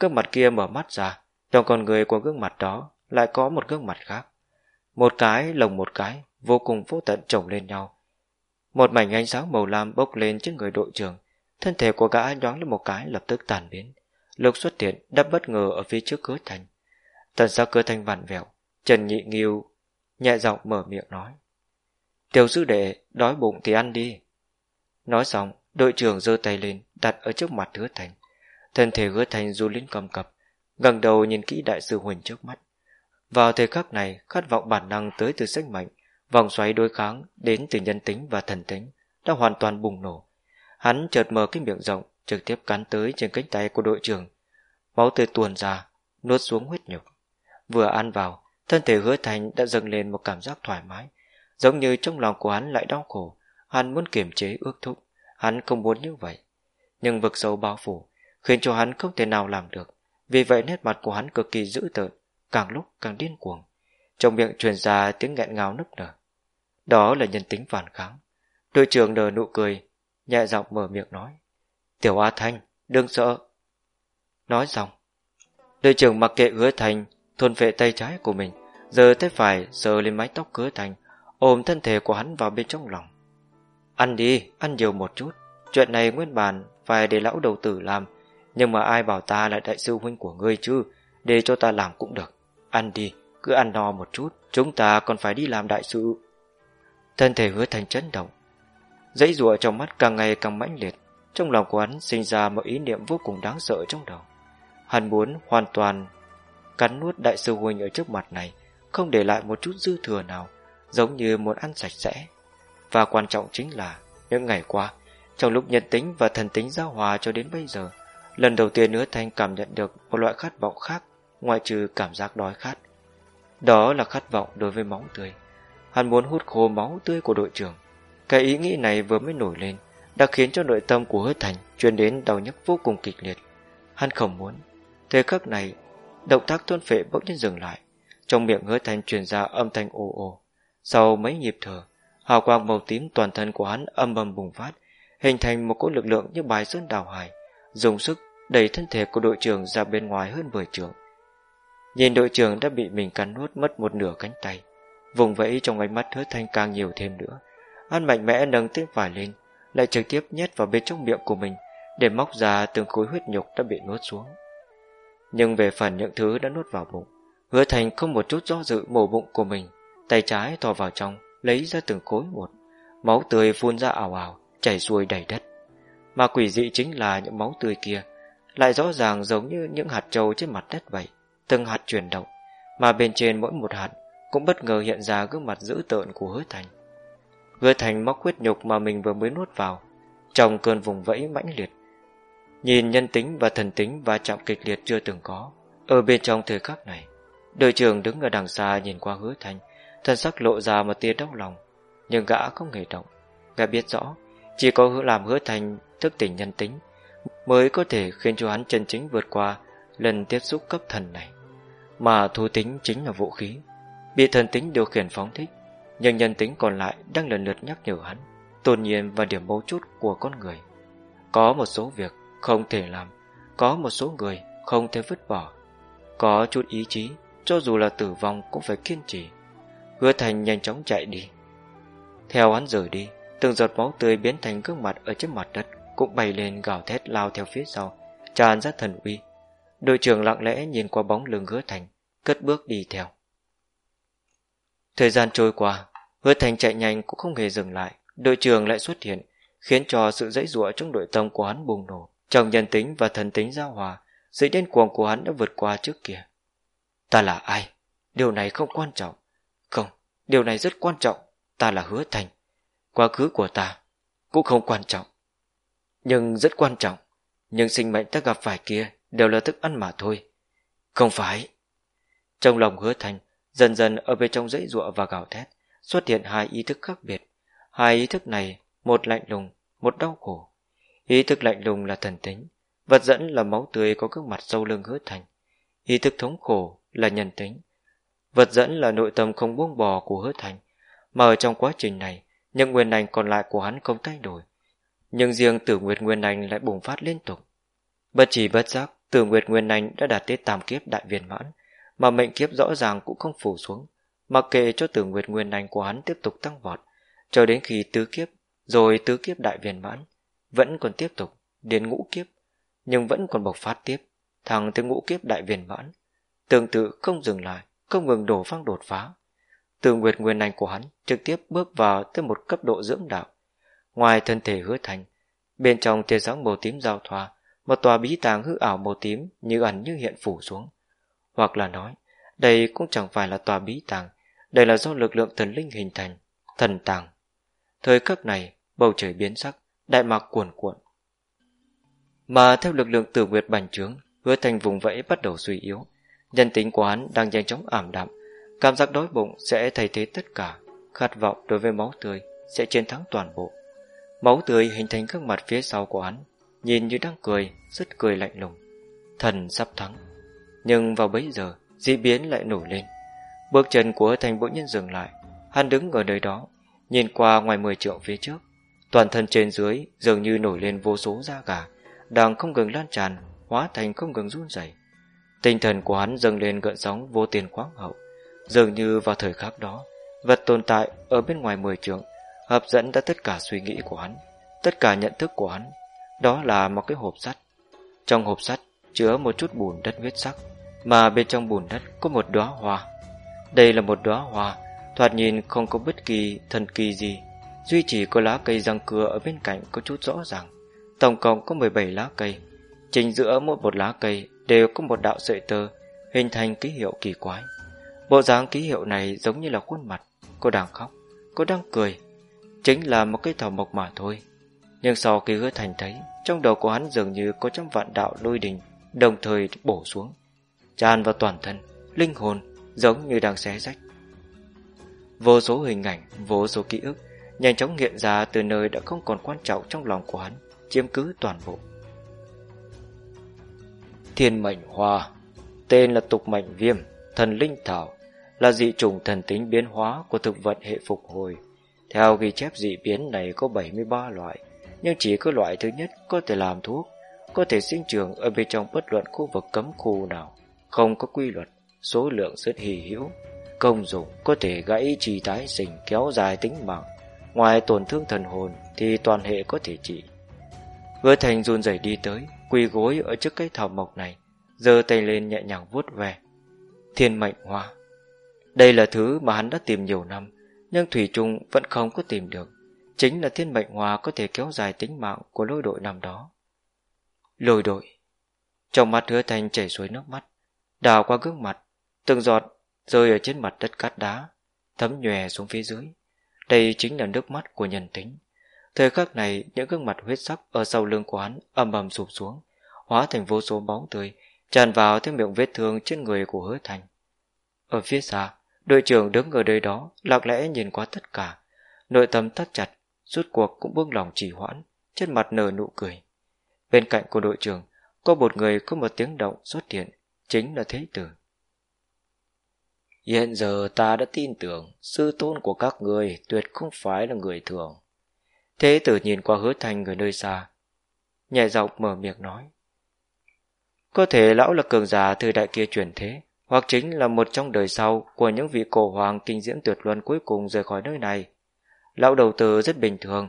[SPEAKER 1] Gương mặt kia mở mắt ra, trong con người của gương mặt đó lại có một gương mặt khác. Một cái lồng một cái, vô cùng vô tận chồng lên nhau. Một mảnh ánh sáng màu lam bốc lên trước người đội trưởng, thân thể của gã nhoáng lên một cái lập tức tàn biến. Lục xuất hiện đắp bất ngờ ở phía trước cửa thành. Tần sau cửa thành vặn vẹo, Trần Nhị Nghiêu nhẹ giọng mở miệng nói. Tiểu sư đệ, đói bụng thì ăn đi. Nói xong, đội trưởng giơ tay lên, đặt ở trước mặt hứa thành. Thân thể hứa thành du lên cầm cập, ngẩng đầu nhìn kỹ đại sư Huỳnh trước mắt. Vào thời khắc này, khát vọng bản năng tới từ sách mạnh, vòng xoáy đối kháng đến từ nhân tính và thần tính đã hoàn toàn bùng nổ. Hắn chợt mở cái miệng rộng, trực tiếp cắn tới trên cánh tay của đội trưởng. Máu tươi tuôn ra, nuốt xuống huyết nhục. Vừa ăn vào, thân thể hứa thành đã dâng lên một cảm giác thoải mái, giống như trong lòng của hắn lại đau khổ, hắn muốn kiềm chế ước thúc, hắn không muốn như vậy. Nhưng vực sâu bao phủ, khiến cho hắn không thể nào làm được, vì vậy nét mặt của hắn cực kỳ dữ tợn, càng lúc càng điên cuồng. Trong miệng truyền ra tiếng nghẹn ngào nức nở. Đó là nhân tính phản kháng. Đội trưởng nở nụ cười, nhẹ giọng mở miệng nói. Tiểu A Thanh, đừng sợ. Nói xong, đội trưởng mặc kệ hứa thành, thuần vệ tay trái của mình, giờ tay phải sờ lên mái tóc hứa thành, ôm thân thể của hắn vào bên trong lòng. Ăn đi, ăn nhiều một chút. Chuyện này nguyên bản phải để lão đầu tử làm, nhưng mà ai bảo ta là đại sư huynh của ngươi chứ, để cho ta làm cũng được. Ăn đi, cứ ăn no một chút, chúng ta còn phải đi làm đại sự. Thân thể hứa thành chấn động. Dãy rùa trong mắt càng ngày càng mãnh liệt, trong lòng của hắn sinh ra một ý niệm vô cùng đáng sợ trong đầu. Hắn muốn hoàn toàn cắn nuốt đại sư huynh ở trước mặt này, không để lại một chút dư thừa nào, giống như muốn ăn sạch sẽ. Và quan trọng chính là, những ngày qua, trong lúc nhân tính và thần tính giao hòa cho đến bây giờ, lần đầu tiên hứa thanh cảm nhận được một loại khát vọng khác, ngoại trừ cảm giác đói khát. Đó là khát vọng đối với máu tươi. Hắn muốn hút khô máu tươi của đội trưởng. Cái ý nghĩ này vừa mới nổi lên, đã khiến cho nội tâm của hứa thành truyền đến đau nhức vô cùng kịch liệt. Hắn không muốn. Thời khắc này, động tác thôn phệ bỗng nhiên dừng lại. Trong miệng hứa thành truyền ra âm thanh ồ ồ. Sau mấy nhịp thở, hào quang màu tím toàn thân của hắn âm ầm bùng phát, hình thành một cỗ lực lượng như bài sơn đào hải, dùng sức đẩy thân thể của đội trưởng ra bên ngoài hơn 10 trường. Nhìn đội trưởng đã bị mình cắn nuốt mất một nửa cánh tay, vùng vẫy trong ánh mắt hứa thanh càng nhiều thêm nữa. Hắn mạnh mẽ nâng tay vải lên, lại trực tiếp nhét vào bên trong miệng của mình để móc ra từng khối huyết nhục đã bị nuốt xuống. Nhưng về phần những thứ đã nuốt vào bụng, hứa thành không một chút do dự mổ bụng của mình, tay trái thò vào trong, lấy ra từng khối một, máu tươi phun ra ảo ảo, chảy xuôi đầy đất. Mà quỷ dị chính là những máu tươi kia, lại rõ ràng giống như những hạt trâu trên mặt đất vậy, từng hạt chuyển động, mà bên trên mỗi một hạt cũng bất ngờ hiện ra gương mặt dữ tợn của hứa thành. Hứa thành móc huyết nhục mà mình vừa mới nuốt vào, trong cơn vùng vẫy mãnh liệt. Nhìn nhân tính và thần tính va chạm kịch liệt chưa từng có, ở bên trong thời khắc này, đội trưởng đứng ở đằng xa nhìn qua hứa thành, thân sắc lộ ra một tia đau lòng, nhưng gã không hề động. Gã biết rõ, chỉ có hứa làm hứa thành thức tỉnh nhân tính, mới có thể khiến cho hắn chân chính vượt qua lần tiếp xúc cấp thần này. Mà thú tính chính là vũ khí, bị thần tính điều khiển phóng thích, nhưng nhân tính còn lại đang lần lượt nhắc nhở hắn, tôn nhiên và điểm mấu chốt của con người. Có một số việc không thể làm, có một số người không thể vứt bỏ, có chút ý chí, cho dù là tử vong cũng phải kiên trì. Hứa Thành nhanh chóng chạy đi. Theo hắn rời đi, từng giọt máu tươi biến thành gương mặt ở trên mặt đất cũng bay lên gào thét lao theo phía sau, tràn ra thần uy. Đội trưởng lặng lẽ nhìn qua bóng lưng hứa thành, cất bước đi theo. Thời gian trôi qua, hứa thành chạy nhanh cũng không hề dừng lại, đội trưởng lại xuất hiện, khiến cho sự dãy dụa trong đội tâm của hắn bùng nổ. Trong nhân tính và thần tính giao hòa, sự điên cuồng của hắn đã vượt qua trước kia. Ta là ai? điều này không quan trọng. Không, điều này rất quan trọng. Ta là hứa thành. Quá khứ của ta cũng không quan trọng. Nhưng rất quan trọng. Nhưng sinh mệnh ta gặp phải kia đều là thức ăn mà thôi. Không phải. Trong lòng hứa thành, dần dần ở bên trong dãy ruộng và gào thét, xuất hiện hai ý thức khác biệt. Hai ý thức này, một lạnh lùng, một đau khổ. Ý thức lạnh lùng là thần tính, vật dẫn là máu tươi có gương mặt sâu lưng hứa thành. Ý thức thống khổ là nhân tính. Vật dẫn là nội tâm không buông bò của hứa thành, mà ở trong quá trình này, những nguyên lành còn lại của hắn không thay đổi. Nhưng riêng tử nguyệt nguyên lành lại bùng phát liên tục. Bất chỉ bất giác, tử nguyệt nguyên lành đã đạt tới tam kiếp đại viên mãn, mà mệnh kiếp rõ ràng cũng không phủ xuống, mặc kệ cho tử nguyệt nguyên anh của hắn tiếp tục tăng vọt, cho đến khi tứ kiếp, rồi tứ kiếp đại viên mãn, vẫn còn tiếp tục, đến ngũ kiếp, nhưng vẫn còn bộc phát tiếp, thẳng tới ngũ kiếp đại viên mãn. Tương tự không dừng lại, không ngừng đổ vang đột phá. Tử nguyệt nguyên anh của hắn trực tiếp bước vào tới một cấp độ dưỡng đạo. Ngoài thân thể hứa thành, bên trong tia sáng màu tím giao thoa, một tòa bí tàng hư ảo màu tím như ẩn như hiện phủ xuống. Hoặc là nói, đây cũng chẳng phải là tòa bí tàng, đây là do lực lượng thần linh hình thành, thần tàng. Thời khắc này, bầu trời biến sắc, đại mạc cuồn cuộn. Mà theo lực lượng tử nguyệt bành trướng, hứa thành vùng vẫy bắt đầu suy yếu. Nhân tính của hắn đang nhanh chóng ảm đạm, cảm giác đói bụng sẽ thay thế tất cả, khát vọng đối với máu tươi sẽ chiến thắng toàn bộ. Máu tươi hình thành gương mặt phía sau của hắn, nhìn như đang cười, rất cười lạnh lùng. Thần sắp thắng. Nhưng vào bấy giờ, dị biến lại nổi lên. Bước chân của thành bỗng nhân dừng lại, hắn đứng ở nơi đó, nhìn qua ngoài mười trượng phía trước. Toàn thân trên dưới dường như nổi lên vô số da gà, đang không ngừng lan tràn, hóa thành không ngừng run rẩy. Tinh thần của hắn dâng lên gợn sóng vô tiền khoáng hậu. Dường như vào thời khắc đó, vật tồn tại ở bên ngoài mười trường hấp dẫn đã tất cả suy nghĩ của hắn, tất cả nhận thức của hắn. Đó là một cái hộp sắt. Trong hộp sắt chứa một chút bùn đất huyết sắc, mà bên trong bùn đất có một đóa hoa. Đây là một đóa hoa, thoạt nhìn không có bất kỳ thần kỳ gì, duy chỉ có lá cây răng cưa ở bên cạnh có chút rõ ràng. Tổng cộng có 17 lá cây, chính giữa mỗi một lá cây đều có một đạo sợi tơ hình thành ký hiệu kỳ quái. Bộ dáng ký hiệu này giống như là khuôn mặt, cô đang khóc, cô đang cười, chính là một cây thảo mộc mà thôi. Nhưng sau khi hứa thành thấy, trong đầu của hắn dường như có trăm vạn đạo lôi đình, đồng thời bổ xuống, tràn vào toàn thân, linh hồn, giống như đang xé rách. Vô số hình ảnh, vô số ký ức, nhanh chóng hiện ra từ nơi đã không còn quan trọng trong lòng của hắn, chiếm cứ toàn bộ. Thiên mệnh hoa Tên là tục mệnh viêm Thần linh thảo Là dị trùng thần tính biến hóa của thực vật hệ phục hồi Theo ghi chép dị biến này có 73 loại Nhưng chỉ có loại thứ nhất có thể làm thuốc Có thể sinh trưởng ở bên trong bất luận khu vực cấm khu nào không có quy luật Số lượng rất hì hữu Công dụng có thể gãy trì tái sinh kéo dài tính mạng Ngoài tổn thương thần hồn Thì toàn hệ có thể trị Hứa thành run rẩy đi tới quỳ gối ở trước cây thảo mộc này, giơ tay lên nhẹ nhàng vuốt về. Thiên mệnh hoa. Đây là thứ mà hắn đã tìm nhiều năm, nhưng Thủy Trung vẫn không có tìm được. Chính là thiên mệnh hoa có thể kéo dài tính mạng của lôi đội năm đó. Lôi đội. Trong mắt hứa thành chảy suối nước mắt, đào qua gương mặt, từng giọt rơi ở trên mặt đất cát đá, thấm nhòe xuống phía dưới. Đây chính là nước mắt của nhân tính. Thời khắc này, những gương mặt huyết sắc ở sau lưng của hắn ầm ầm sụp xuống, hóa thành vô số bóng tươi, tràn vào theo miệng vết thương trên người của hứa thành. Ở phía xa, đội trưởng đứng ở nơi đó, lặng lẽ nhìn qua tất cả. Nội tâm thắt chặt, rút cuộc cũng buông lòng chỉ hoãn, trên mặt nở nụ cười. Bên cạnh của đội trưởng, có một người có một tiếng động xuất hiện, chính là Thế Tử. Hiện giờ ta đã tin tưởng, sư tôn của các người tuyệt không phải là người thường. Thế tử nhìn qua hứa thành người nơi xa Nhẹ giọng mở miệng nói Có thể lão là cường giả thời đại kia chuyển thế Hoặc chính là một trong đời sau Của những vị cổ hoàng kinh diễm tuyệt luân cuối cùng rời khỏi nơi này Lão đầu tư rất bình thường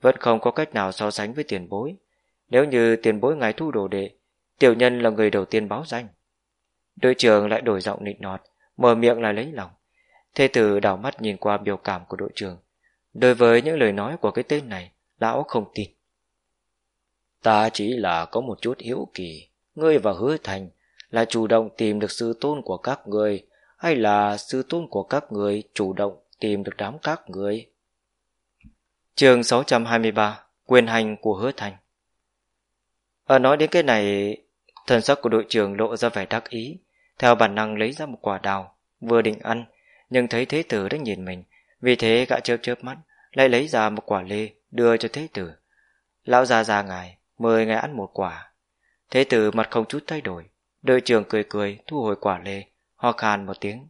[SPEAKER 1] Vẫn không có cách nào so sánh với tiền bối Nếu như tiền bối ngài thu đồ đệ Tiểu nhân là người đầu tiên báo danh Đội trưởng lại đổi giọng nịnh nọt Mở miệng lại lấy lòng Thế tử đảo mắt nhìn qua biểu cảm của đội trưởng Đối với những lời nói của cái tên này, lão không tin. Ta chỉ là có một chút hiếu kỳ, ngươi và hứa thành là chủ động tìm được sư tôn của các ngươi, hay là sư tôn của các người chủ động tìm được đám các người? Trường 623 Quyền hành của hứa thành Ở nói đến cái này, thần sắc của đội trưởng lộ ra vẻ đắc ý, theo bản năng lấy ra một quả đào, vừa định ăn, nhưng thấy thế tử đã nhìn mình, vì thế gã chớp chớp mắt, lại lấy ra một quả lê đưa cho thế tử. Lão già già ngài, mời ngài ăn một quả. Thế tử mặt không chút thay đổi, đội trưởng cười cười thu hồi quả lê, ho khan một tiếng.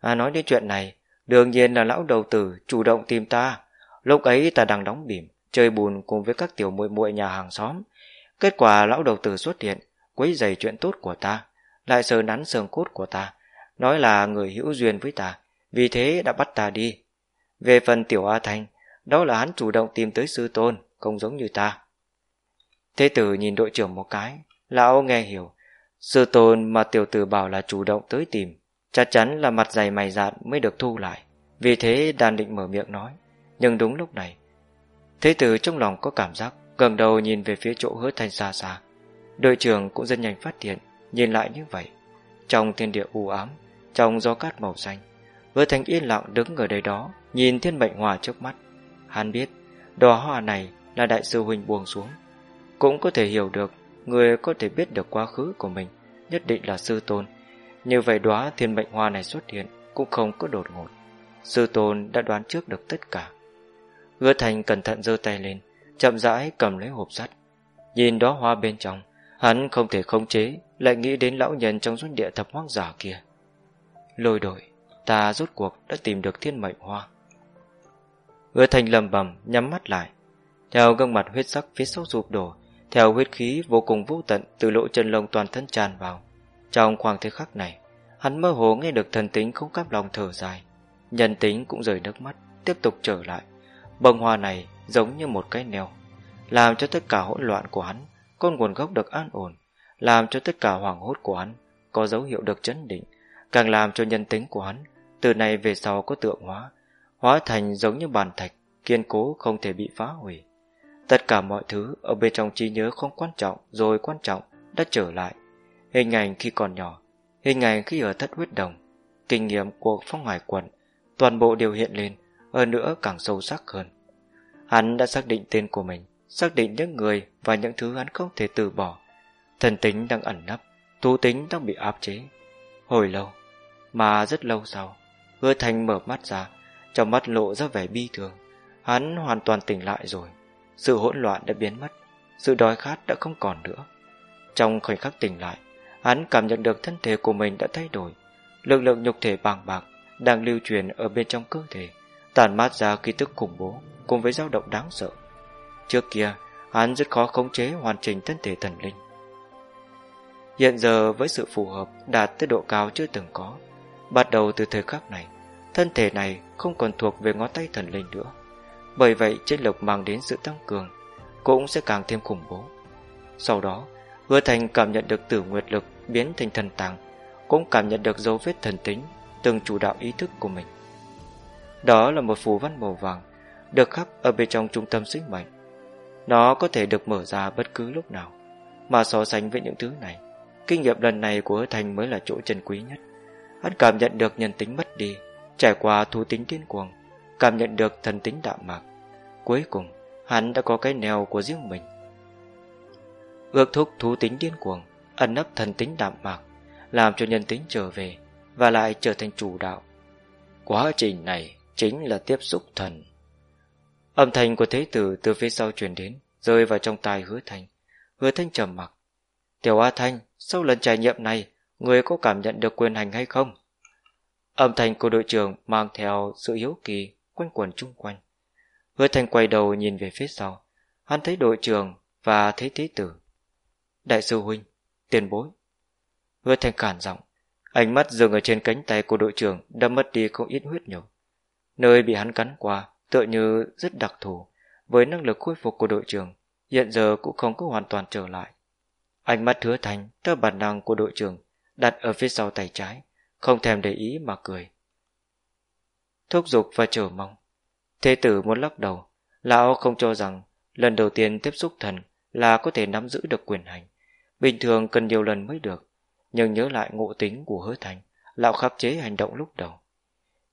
[SPEAKER 1] À nói đến chuyện này, đương nhiên là lão đầu tử chủ động tìm ta. Lúc ấy ta đang đóng bìm, chơi bùn cùng với các tiểu muội muội nhà hàng xóm. Kết quả lão đầu tử xuất hiện, quấy giày chuyện tốt của ta, lại sờ nắn sườn cốt của ta, nói là người hữu duyên với ta, vì thế đã bắt ta đi. Về phần tiểu A Thanh, đó là hắn chủ động tìm tới sư tôn, không giống như ta. Thế tử nhìn đội trưởng một cái, lão nghe hiểu, sư tôn mà tiểu tử bảo là chủ động tới tìm, chắc chắn là mặt dày mày dạn mới được thu lại, vì thế đàn định mở miệng nói. Nhưng đúng lúc này, thế tử trong lòng có cảm giác, gần đầu nhìn về phía chỗ hứa thanh xa xa. Đội trưởng cũng rất nhanh phát hiện, nhìn lại như vậy. Trong thiên địa u ám, trong gió cát màu xanh, hứa thành yên lặng đứng ở đây đó, nhìn thiên mệnh hòa trước mắt. Hắn biết, đóa hoa này là đại sư huynh buông xuống. Cũng có thể hiểu được, người có thể biết được quá khứ của mình, nhất định là sư tôn. Như vậy đóa thiên mệnh hoa này xuất hiện cũng không có đột ngột. Sư tôn đã đoán trước được tất cả. Hứa thành cẩn thận giơ tay lên, chậm rãi cầm lấy hộp sắt. Nhìn đóa hoa bên trong, hắn không thể khống chế, lại nghĩ đến lão nhân trong doanh địa thập hoang giả kia. Lôi đổi, ta rốt cuộc đã tìm được thiên mệnh hoa. Hứa thành lầm bầm nhắm mắt lại Theo gương mặt huyết sắc phía sau sụp đổ Theo huyết khí vô cùng vô tận Từ lỗ chân lông toàn thân tràn vào Trong khoảng thời khắc này Hắn mơ hồ nghe được thần tính không cắp lòng thở dài Nhân tính cũng rời nước mắt Tiếp tục trở lại Bông hoa này giống như một cái neo Làm cho tất cả hỗn loạn của hắn con nguồn gốc được an ổn Làm cho tất cả hoảng hốt của hắn Có dấu hiệu được chấn định Càng làm cho nhân tính của hắn Từ nay về sau có tượng hóa hóa thành giống như bàn thạch, kiên cố không thể bị phá hủy. Tất cả mọi thứ ở bên trong trí nhớ không quan trọng rồi quan trọng đã trở lại. Hình ảnh khi còn nhỏ, hình ảnh khi ở thất huyết đồng, kinh nghiệm của phong hải quận, toàn bộ đều hiện lên, hơn nữa càng sâu sắc hơn. Hắn đã xác định tên của mình, xác định những người và những thứ hắn không thể từ bỏ. Thần tính đang ẩn nấp, tu tính đang bị áp chế. Hồi lâu, mà rất lâu sau, hứa thành mở mắt ra, trong mắt lộ ra vẻ bi thương. Hắn hoàn toàn tỉnh lại rồi. Sự hỗn loạn đã biến mất Sự đói khát đã không còn nữa. Trong khoảnh khắc tỉnh lại Hắn cảm nhận được thân thể của mình đã thay đổi. Lực lượng nhục thể bàng bạc Đang lưu truyền ở bên trong cơ thể Tàn mát ra khí tức khủng bố Cùng với dao động đáng sợ. Trước kia, hắn rất khó khống chế hoàn chỉnh thân thể thần linh. Hiện giờ với sự phù hợp đạt tới độ cao chưa từng có, Bắt đầu từ thời khắc này, Thân thể này không còn thuộc về ngón tay thần linh nữa. Bởi vậy, chiến lộc mang đến sự tăng cường Cũng sẽ càng thêm khủng bố. Sau đó, Hứa Thành cảm nhận được tử nguyệt lực biến thành thần tàng, Cũng cảm nhận được dấu vết thần tính, Từng chủ đạo ý thức của mình. Đó là một phù văn màu vàng, Được khắc ở bên trong trung tâm sinh mệnh. Nó có thể được mở ra bất cứ lúc nào, Mà so sánh với những thứ này, Kinh nghiệm lần này của Hứa Thành mới là chỗ chân quý nhất. Hắn cảm nhận được nhân tính mất đi, Trải qua thú tính điên cuồng, Cảm nhận được thần tính đạm mạc. Cuối cùng, hắn đã có cái nèo của riêng mình. Ước thúc thú tính điên cuồng, Ẩn nấp thần tính đạm mạc, Làm cho nhân tính trở về Và lại trở thành chủ đạo. Quá trình này chính là tiếp xúc thần. Âm thanh của thế tử từ phía sau truyền đến Rơi vào trong tai hứa thanh Hứa thanh trầm mặc Tiểu A Thanh Sau lần trải nghiệm này Người có cảm nhận được quyền hành hay không Âm thanh của đội trưởng mang theo sự hiếu kỳ quanh quẩn chung quanh. Hứa thanh quay đầu nhìn về phía sau. Hắn thấy đội trưởng và thấy thế tử. Đại sư huynh, tiền bối. Hứa thanh cản giọng, ánh mắt dừng ở trên cánh tay của đội trưởng đã mất đi không ít huyết nhục. Nơi bị hắn cắn qua tựa như rất đặc thù, với năng lực khôi phục của đội trưởng, hiện giờ cũng không có hoàn toàn trở lại. Ánh mắt hứa thành theo bản năng của đội trưởng đặt ở phía sau tay trái, không thèm để ý mà cười. Thúc giục và chờ mong. Thế tử muốn lắc đầu, lão không cho rằng lần đầu tiên tiếp xúc thần là có thể nắm giữ được quyền hành. Bình thường cần nhiều lần mới được, nhưng nhớ lại ngộ tính của hứa thành, lão khắc chế hành động lúc đầu.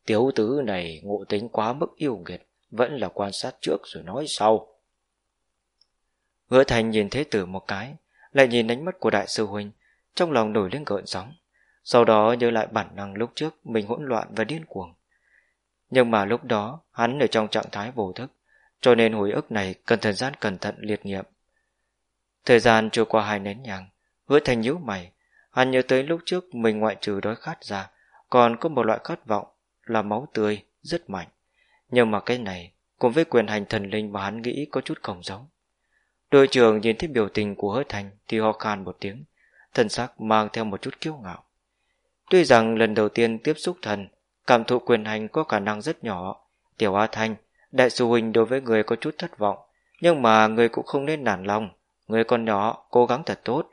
[SPEAKER 1] Tiếu tứ này ngộ tính quá mức yêu nghiệt, vẫn là quan sát trước rồi nói sau. Hứa thành nhìn thế tử một cái, lại nhìn ánh mắt của đại sư huynh, trong lòng nổi lên gợn sóng. Sau đó nhớ lại bản năng lúc trước mình hỗn loạn và điên cuồng. Nhưng mà lúc đó hắn ở trong trạng thái vô thức, cho nên hồi ức này cần thời gian cẩn thận liệt nghiệm. Thời gian trôi qua hai nén nhàng, hứa thành nhíu mày, hắn nhớ tới lúc trước mình ngoại trừ đói khát ra, còn có một loại khát vọng là máu tươi, rất mạnh. Nhưng mà cái này, cùng với quyền hành thần linh mà hắn nghĩ có chút không giống. Đội trưởng nhìn thấy biểu tình của hứa thành thì ho khan một tiếng, thần sắc mang theo một chút kiêu ngạo. Tuy rằng lần đầu tiên tiếp xúc thần, cảm thụ quyền hành có khả năng rất nhỏ, tiểu A Thanh, đại sư huynh đối với người có chút thất vọng, nhưng mà người cũng không nên nản lòng, người con nhỏ cố gắng thật tốt.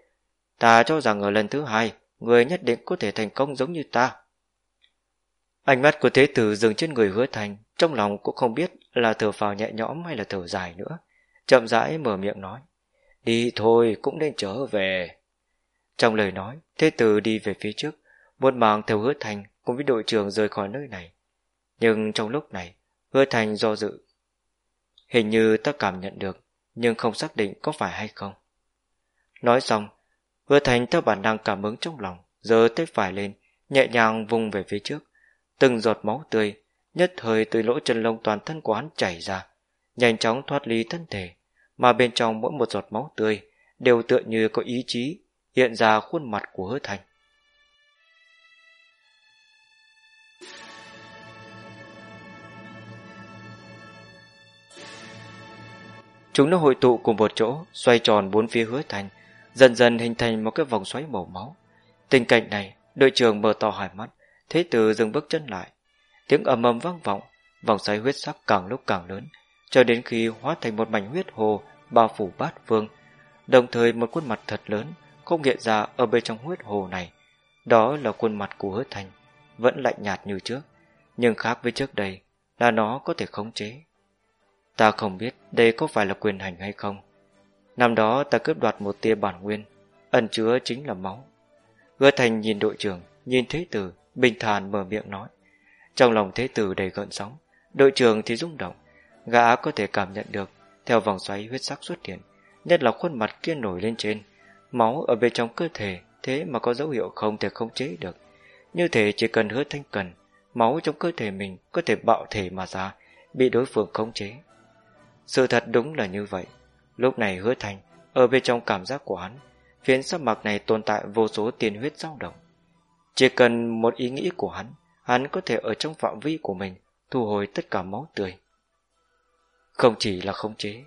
[SPEAKER 1] Ta cho rằng ở lần thứ hai, người nhất định có thể thành công giống như ta. Ánh mắt của thế tử dừng trên người hứa thành, trong lòng cũng không biết là thở phào nhẹ nhõm hay là thở dài nữa. Chậm rãi mở miệng nói, đi thôi cũng nên trở về. Trong lời nói, thế tử đi về phía trước, muốn mang theo hứa thành cùng với đội trưởng rời khỏi nơi này. Nhưng trong lúc này, hứa thành do dự. Hình như ta cảm nhận được, nhưng không xác định có phải hay không. Nói xong, hứa thành theo bản năng cảm ứng trong lòng, giờ tay phải lên, nhẹ nhàng vùng về phía trước. Từng giọt máu tươi, nhất thời từ lỗ chân lông toàn thân của hắn chảy ra, nhanh chóng thoát ly thân thể, mà bên trong mỗi một giọt máu tươi đều tựa như có ý chí hiện ra khuôn mặt của hứa thành. Chúng nó hội tụ cùng một chỗ, xoay tròn bốn phía hứa thành, dần dần hình thành một cái vòng xoáy màu máu. Tình cảnh này, đội trưởng mở to hai mắt, thế tử dừng bước chân lại. Tiếng ầm ầm vang vọng, vòng xoáy huyết sắc càng lúc càng lớn, cho đến khi hóa thành một mảnh huyết hồ bao phủ bát vương. Đồng thời một khuôn mặt thật lớn không hiện ra ở bên trong huyết hồ này. Đó là khuôn mặt của hứa thành, vẫn lạnh nhạt như trước, nhưng khác với trước đây là nó có thể khống chế. Ta không biết đây có phải là quyền hành hay không. Năm đó ta cướp đoạt một tia bản nguyên, ẩn chứa chính là máu. Hứa thành nhìn đội trưởng, nhìn thế tử, bình thản mở miệng nói. Trong lòng thế tử đầy gợn sóng, đội trưởng thì rung động. Gã có thể cảm nhận được, theo vòng xoáy huyết sắc xuất hiện, nhất là khuôn mặt kia nổi lên trên. Máu ở bên trong cơ thể, thế mà có dấu hiệu không thể khống chế được. Như thế chỉ cần hứa thanh cần, máu trong cơ thể mình có thể bạo thể mà ra, bị đối phương khống chế. Sự thật đúng là như vậy. Lúc này hứa thanh ở bên trong cảm giác của hắn, phiến sắc mạc này tồn tại vô số tiền huyết dao động. Chỉ cần một ý nghĩ của hắn, hắn có thể ở trong phạm vi của mình thu hồi tất cả máu tươi. Không chỉ là khống chế.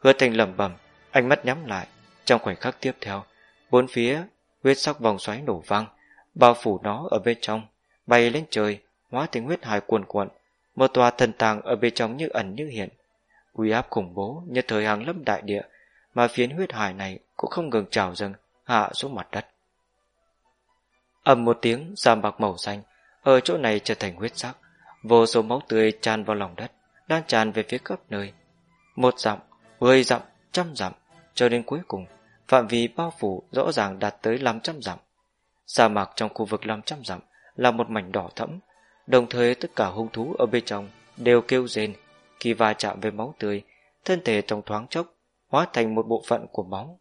[SPEAKER 1] Hứa thành lẩm bẩm, ánh mắt nhắm lại. Trong khoảnh khắc tiếp theo, bốn phía, huyết sắc vòng xoáy nổ vang, bao phủ nó ở bên trong, bay lên trời, hóa thành huyết hải cuồn cuộn. Một tòa thần tàng ở bên trong như ẩn như hiện, uy áp khủng bố như thời hàng lâm đại địa, mà phiến huyết hải này cũng không ngừng trào dâng hạ xuống mặt đất. ầm một tiếng giam bạc màu xanh, ở chỗ này trở thành huyết sắc, vô số máu tươi tràn vào lòng đất, đang tràn về phía khắp nơi. Một dặm, mười dặm, trăm dặm, cho đến cuối cùng, phạm vi bao phủ rõ ràng đạt tới 500 dặm. Sa mạc trong khu vực 500 dặm là một mảnh đỏ thẫm, đồng thời tất cả hung thú ở bên trong đều kêu rên khi va chạm với máu tươi, thân thể trong thoáng chốc hóa thành một bộ phận của máu.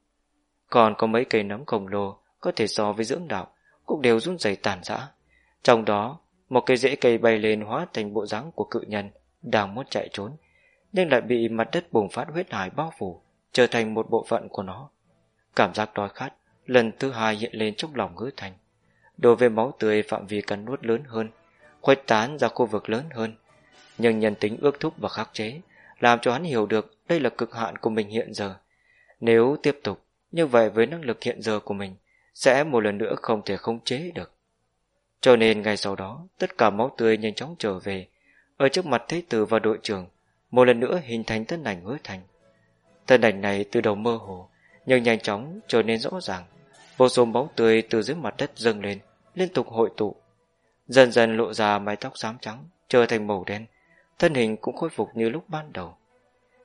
[SPEAKER 1] Còn có mấy cây nấm khổng lồ có thể so với dưỡng đạo, cũng đều run rẩy tàn rã. Trong đó, một cây rễ cây bay lên hóa thành bộ dáng của cự nhân đang muốn chạy trốn, nhưng lại bị mặt đất bùng phát huyết hải bao phủ, trở thành một bộ phận của nó. Cảm giác đói khát lần thứ hai hiện lên trong lòng ngữ thành. Đối với máu tươi phạm vi cắn nuốt lớn hơn, khuếch tán ra khu vực lớn hơn, nhưng nhân tính ước thúc và khắc chế làm cho hắn hiểu được đây là cực hạn của mình hiện giờ. Nếu tiếp tục như vậy với năng lực hiện giờ của mình, sẽ một lần nữa không thể khống chế được. Cho nên ngay sau đó, tất cả máu tươi nhanh chóng trở về, ở trước mặt thế tử và đội trưởng, một lần nữa hình thành thân ảnh hứa thành. Thân ảnh này từ đầu mơ hồ, nhưng nhanh chóng trở nên rõ ràng. Vô số máu tươi từ dưới mặt đất dâng lên, liên tục hội tụ. Dần dần lộ ra mái tóc xám trắng, trở thành màu đen, thân hình cũng khôi phục như lúc ban đầu.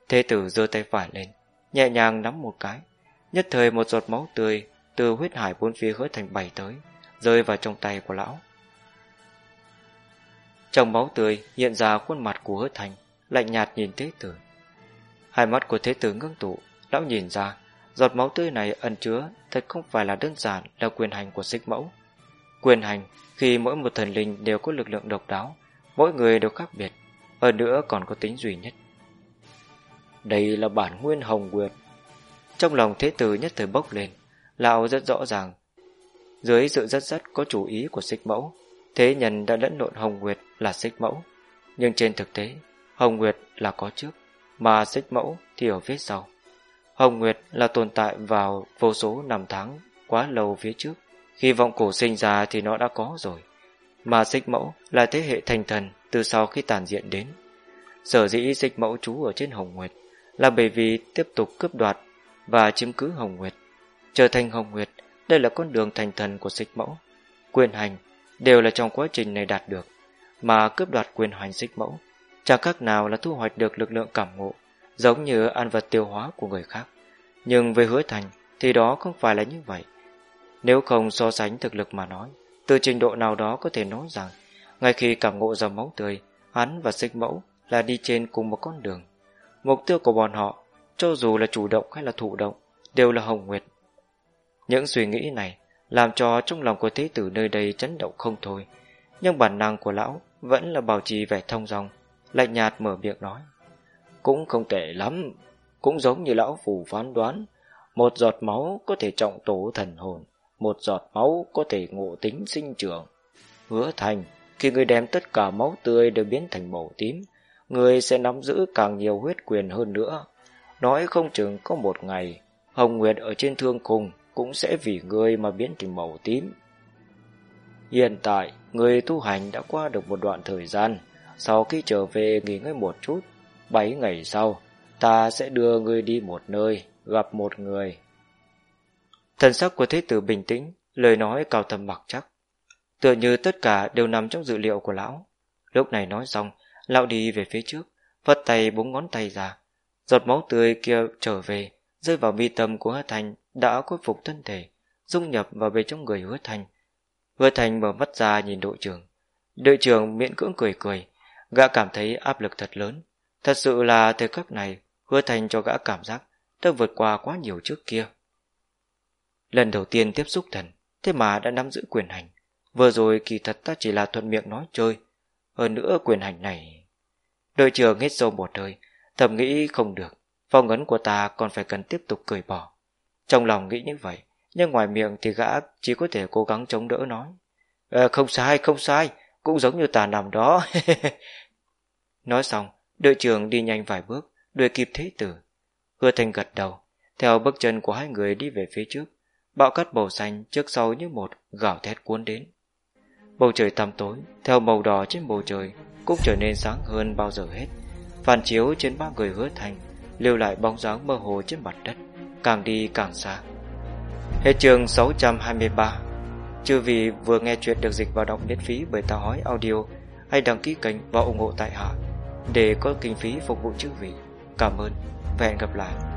[SPEAKER 1] Thế tử giơ tay phải lên, nhẹ nhàng nắm một cái, nhất thời một giọt máu tươi từ huyết hải bốn phía hứa thành bảy tới, rơi vào trong tay của lão. Trong máu tươi hiện ra khuôn mặt của hứa thành, lạnh nhạt nhìn thế tử. Hai mắt của thế tử ngưng tụ, lão nhìn ra, giọt máu tươi này ẩn chứa thật không phải là đơn giản là quyền hành của xích mẫu. Quyền hành khi mỗi một thần linh đều có lực lượng độc đáo, mỗi người đều khác biệt, hơn nữa còn có tính duy nhất. Đây là bản nguyên hồng quyệt Trong lòng thế tử nhất thời bốc lên, lão rất rõ ràng. Dưới sự rất rất có chủ ý của xích mẫu, thế nhân đã lẫn lộn hồng nguyệt là xích mẫu. Nhưng trên thực tế, hồng nguyệt là có trước, mà xích mẫu thì ở phía sau. Hồng Nguyệt là tồn tại vào vô số năm tháng quá lâu phía trước. Khi vọng cổ sinh ra thì nó đã có rồi. Mà xích mẫu là thế hệ thành thần từ sau khi tàn diện đến. Sở dĩ xích mẫu trú ở trên Hồng Nguyệt là bởi vì tiếp tục cướp đoạt và chiếm cứ Hồng Nguyệt. Trở thành Hồng Nguyệt, đây là con đường thành thần của xích mẫu. Quyền hành đều là trong quá trình này đạt được, mà cướp đoạt quyền hoành xích mẫu. Chẳng khác nào là thu hoạch được lực lượng cảm ngộ, giống như ăn vật tiêu hóa của người khác. Nhưng về hứa thành thì đó không phải là như vậy. Nếu không so sánh thực lực mà nói, từ trình độ nào đó có thể nói rằng, ngay khi cảm ngộ dòng máu tươi, hắn và xích mẫu là đi trên cùng một con đường. Mục tiêu của bọn họ, cho dù là chủ động hay là thụ động, đều là Hồng Nguyệt. Những suy nghĩ này làm cho trong lòng của thế tử nơi đây chấn động không thôi, nhưng bản năng của lão vẫn là bảo trì vẻ thông dong, lạnh nhạt mở miệng nói. Cũng không tệ lắm, cũng giống như lão phù phán đoán, một giọt máu có thể trọng tổ thần hồn, một giọt máu có thể ngộ tính sinh trưởng. Hứa thành, khi người đem tất cả máu tươi đều biến thành màu tím, người sẽ nắm giữ càng nhiều huyết quyền hơn nữa. Nói không chừng có một ngày, Hồng Nguyệt ở trên thương cùng cũng sẽ vì người mà biến thành màu tím. Hiện tại, người tu hành đã qua được một đoạn thời gian, sau khi trở về nghỉ ngơi một chút, bảy ngày sau, ta sẽ đưa ngươi đi một nơi, gặp một người. Thần sắc của thế tử bình tĩnh, lời nói cao thầm mặc chắc. Tựa như tất cả đều nằm trong dự liệu của lão. Lúc này nói xong, lão đi về phía trước, vất tay búng ngón tay ra. Giọt máu tươi kia trở về, rơi vào mi tâm của hứa thành đã khôi phục thân thể, dung nhập vào bên trong người hứa thành. Hứa thành mở mắt ra nhìn đội trưởng. Đội trưởng miễn cưỡng cười cười, gã cảm thấy áp lực thật lớn. Thật sự là thời khắc này, hứa thành cho gã cảm giác đã vượt qua quá nhiều trước kia. Lần đầu tiên tiếp xúc thần, thế mà đã nắm giữ quyền hành. Vừa rồi kỳ thật ta chỉ là thuận miệng nói chơi. Hơn nữa quyền hành này... Đội trưởng hết sâu một hơi, thầm nghĩ không được. Phong ấn của ta còn phải cần tiếp tục cười bỏ. Trong lòng nghĩ như vậy, nhưng ngoài miệng thì gã chỉ có thể cố gắng chống đỡ nói. À, không sai, không sai, cũng giống như tà nằm đó. nói xong, đội trưởng đi nhanh vài bước, đuổi kịp thế tử. Hứa thành gật đầu, theo bước chân của hai người đi về phía trước. Bão cát màu xanh trước sau như một gào thét cuốn đến. Bầu trời tăm tối, theo màu đỏ trên bầu trời, cũng trở nên sáng hơn bao giờ hết. Phản chiếu trên ba người hứa thành, lưu lại bóng dáng mơ hồ trên mặt đất, càng đi càng xa. Hết chương 623 Chư vì vừa nghe chuyện được dịch vào đọc miễn phí bởi Tao Hói Audio, hãy đăng ký kênh và ủng hộ tại hạ để có kinh phí phục vụ chư vị. Cảm ơn và hẹn gặp lại.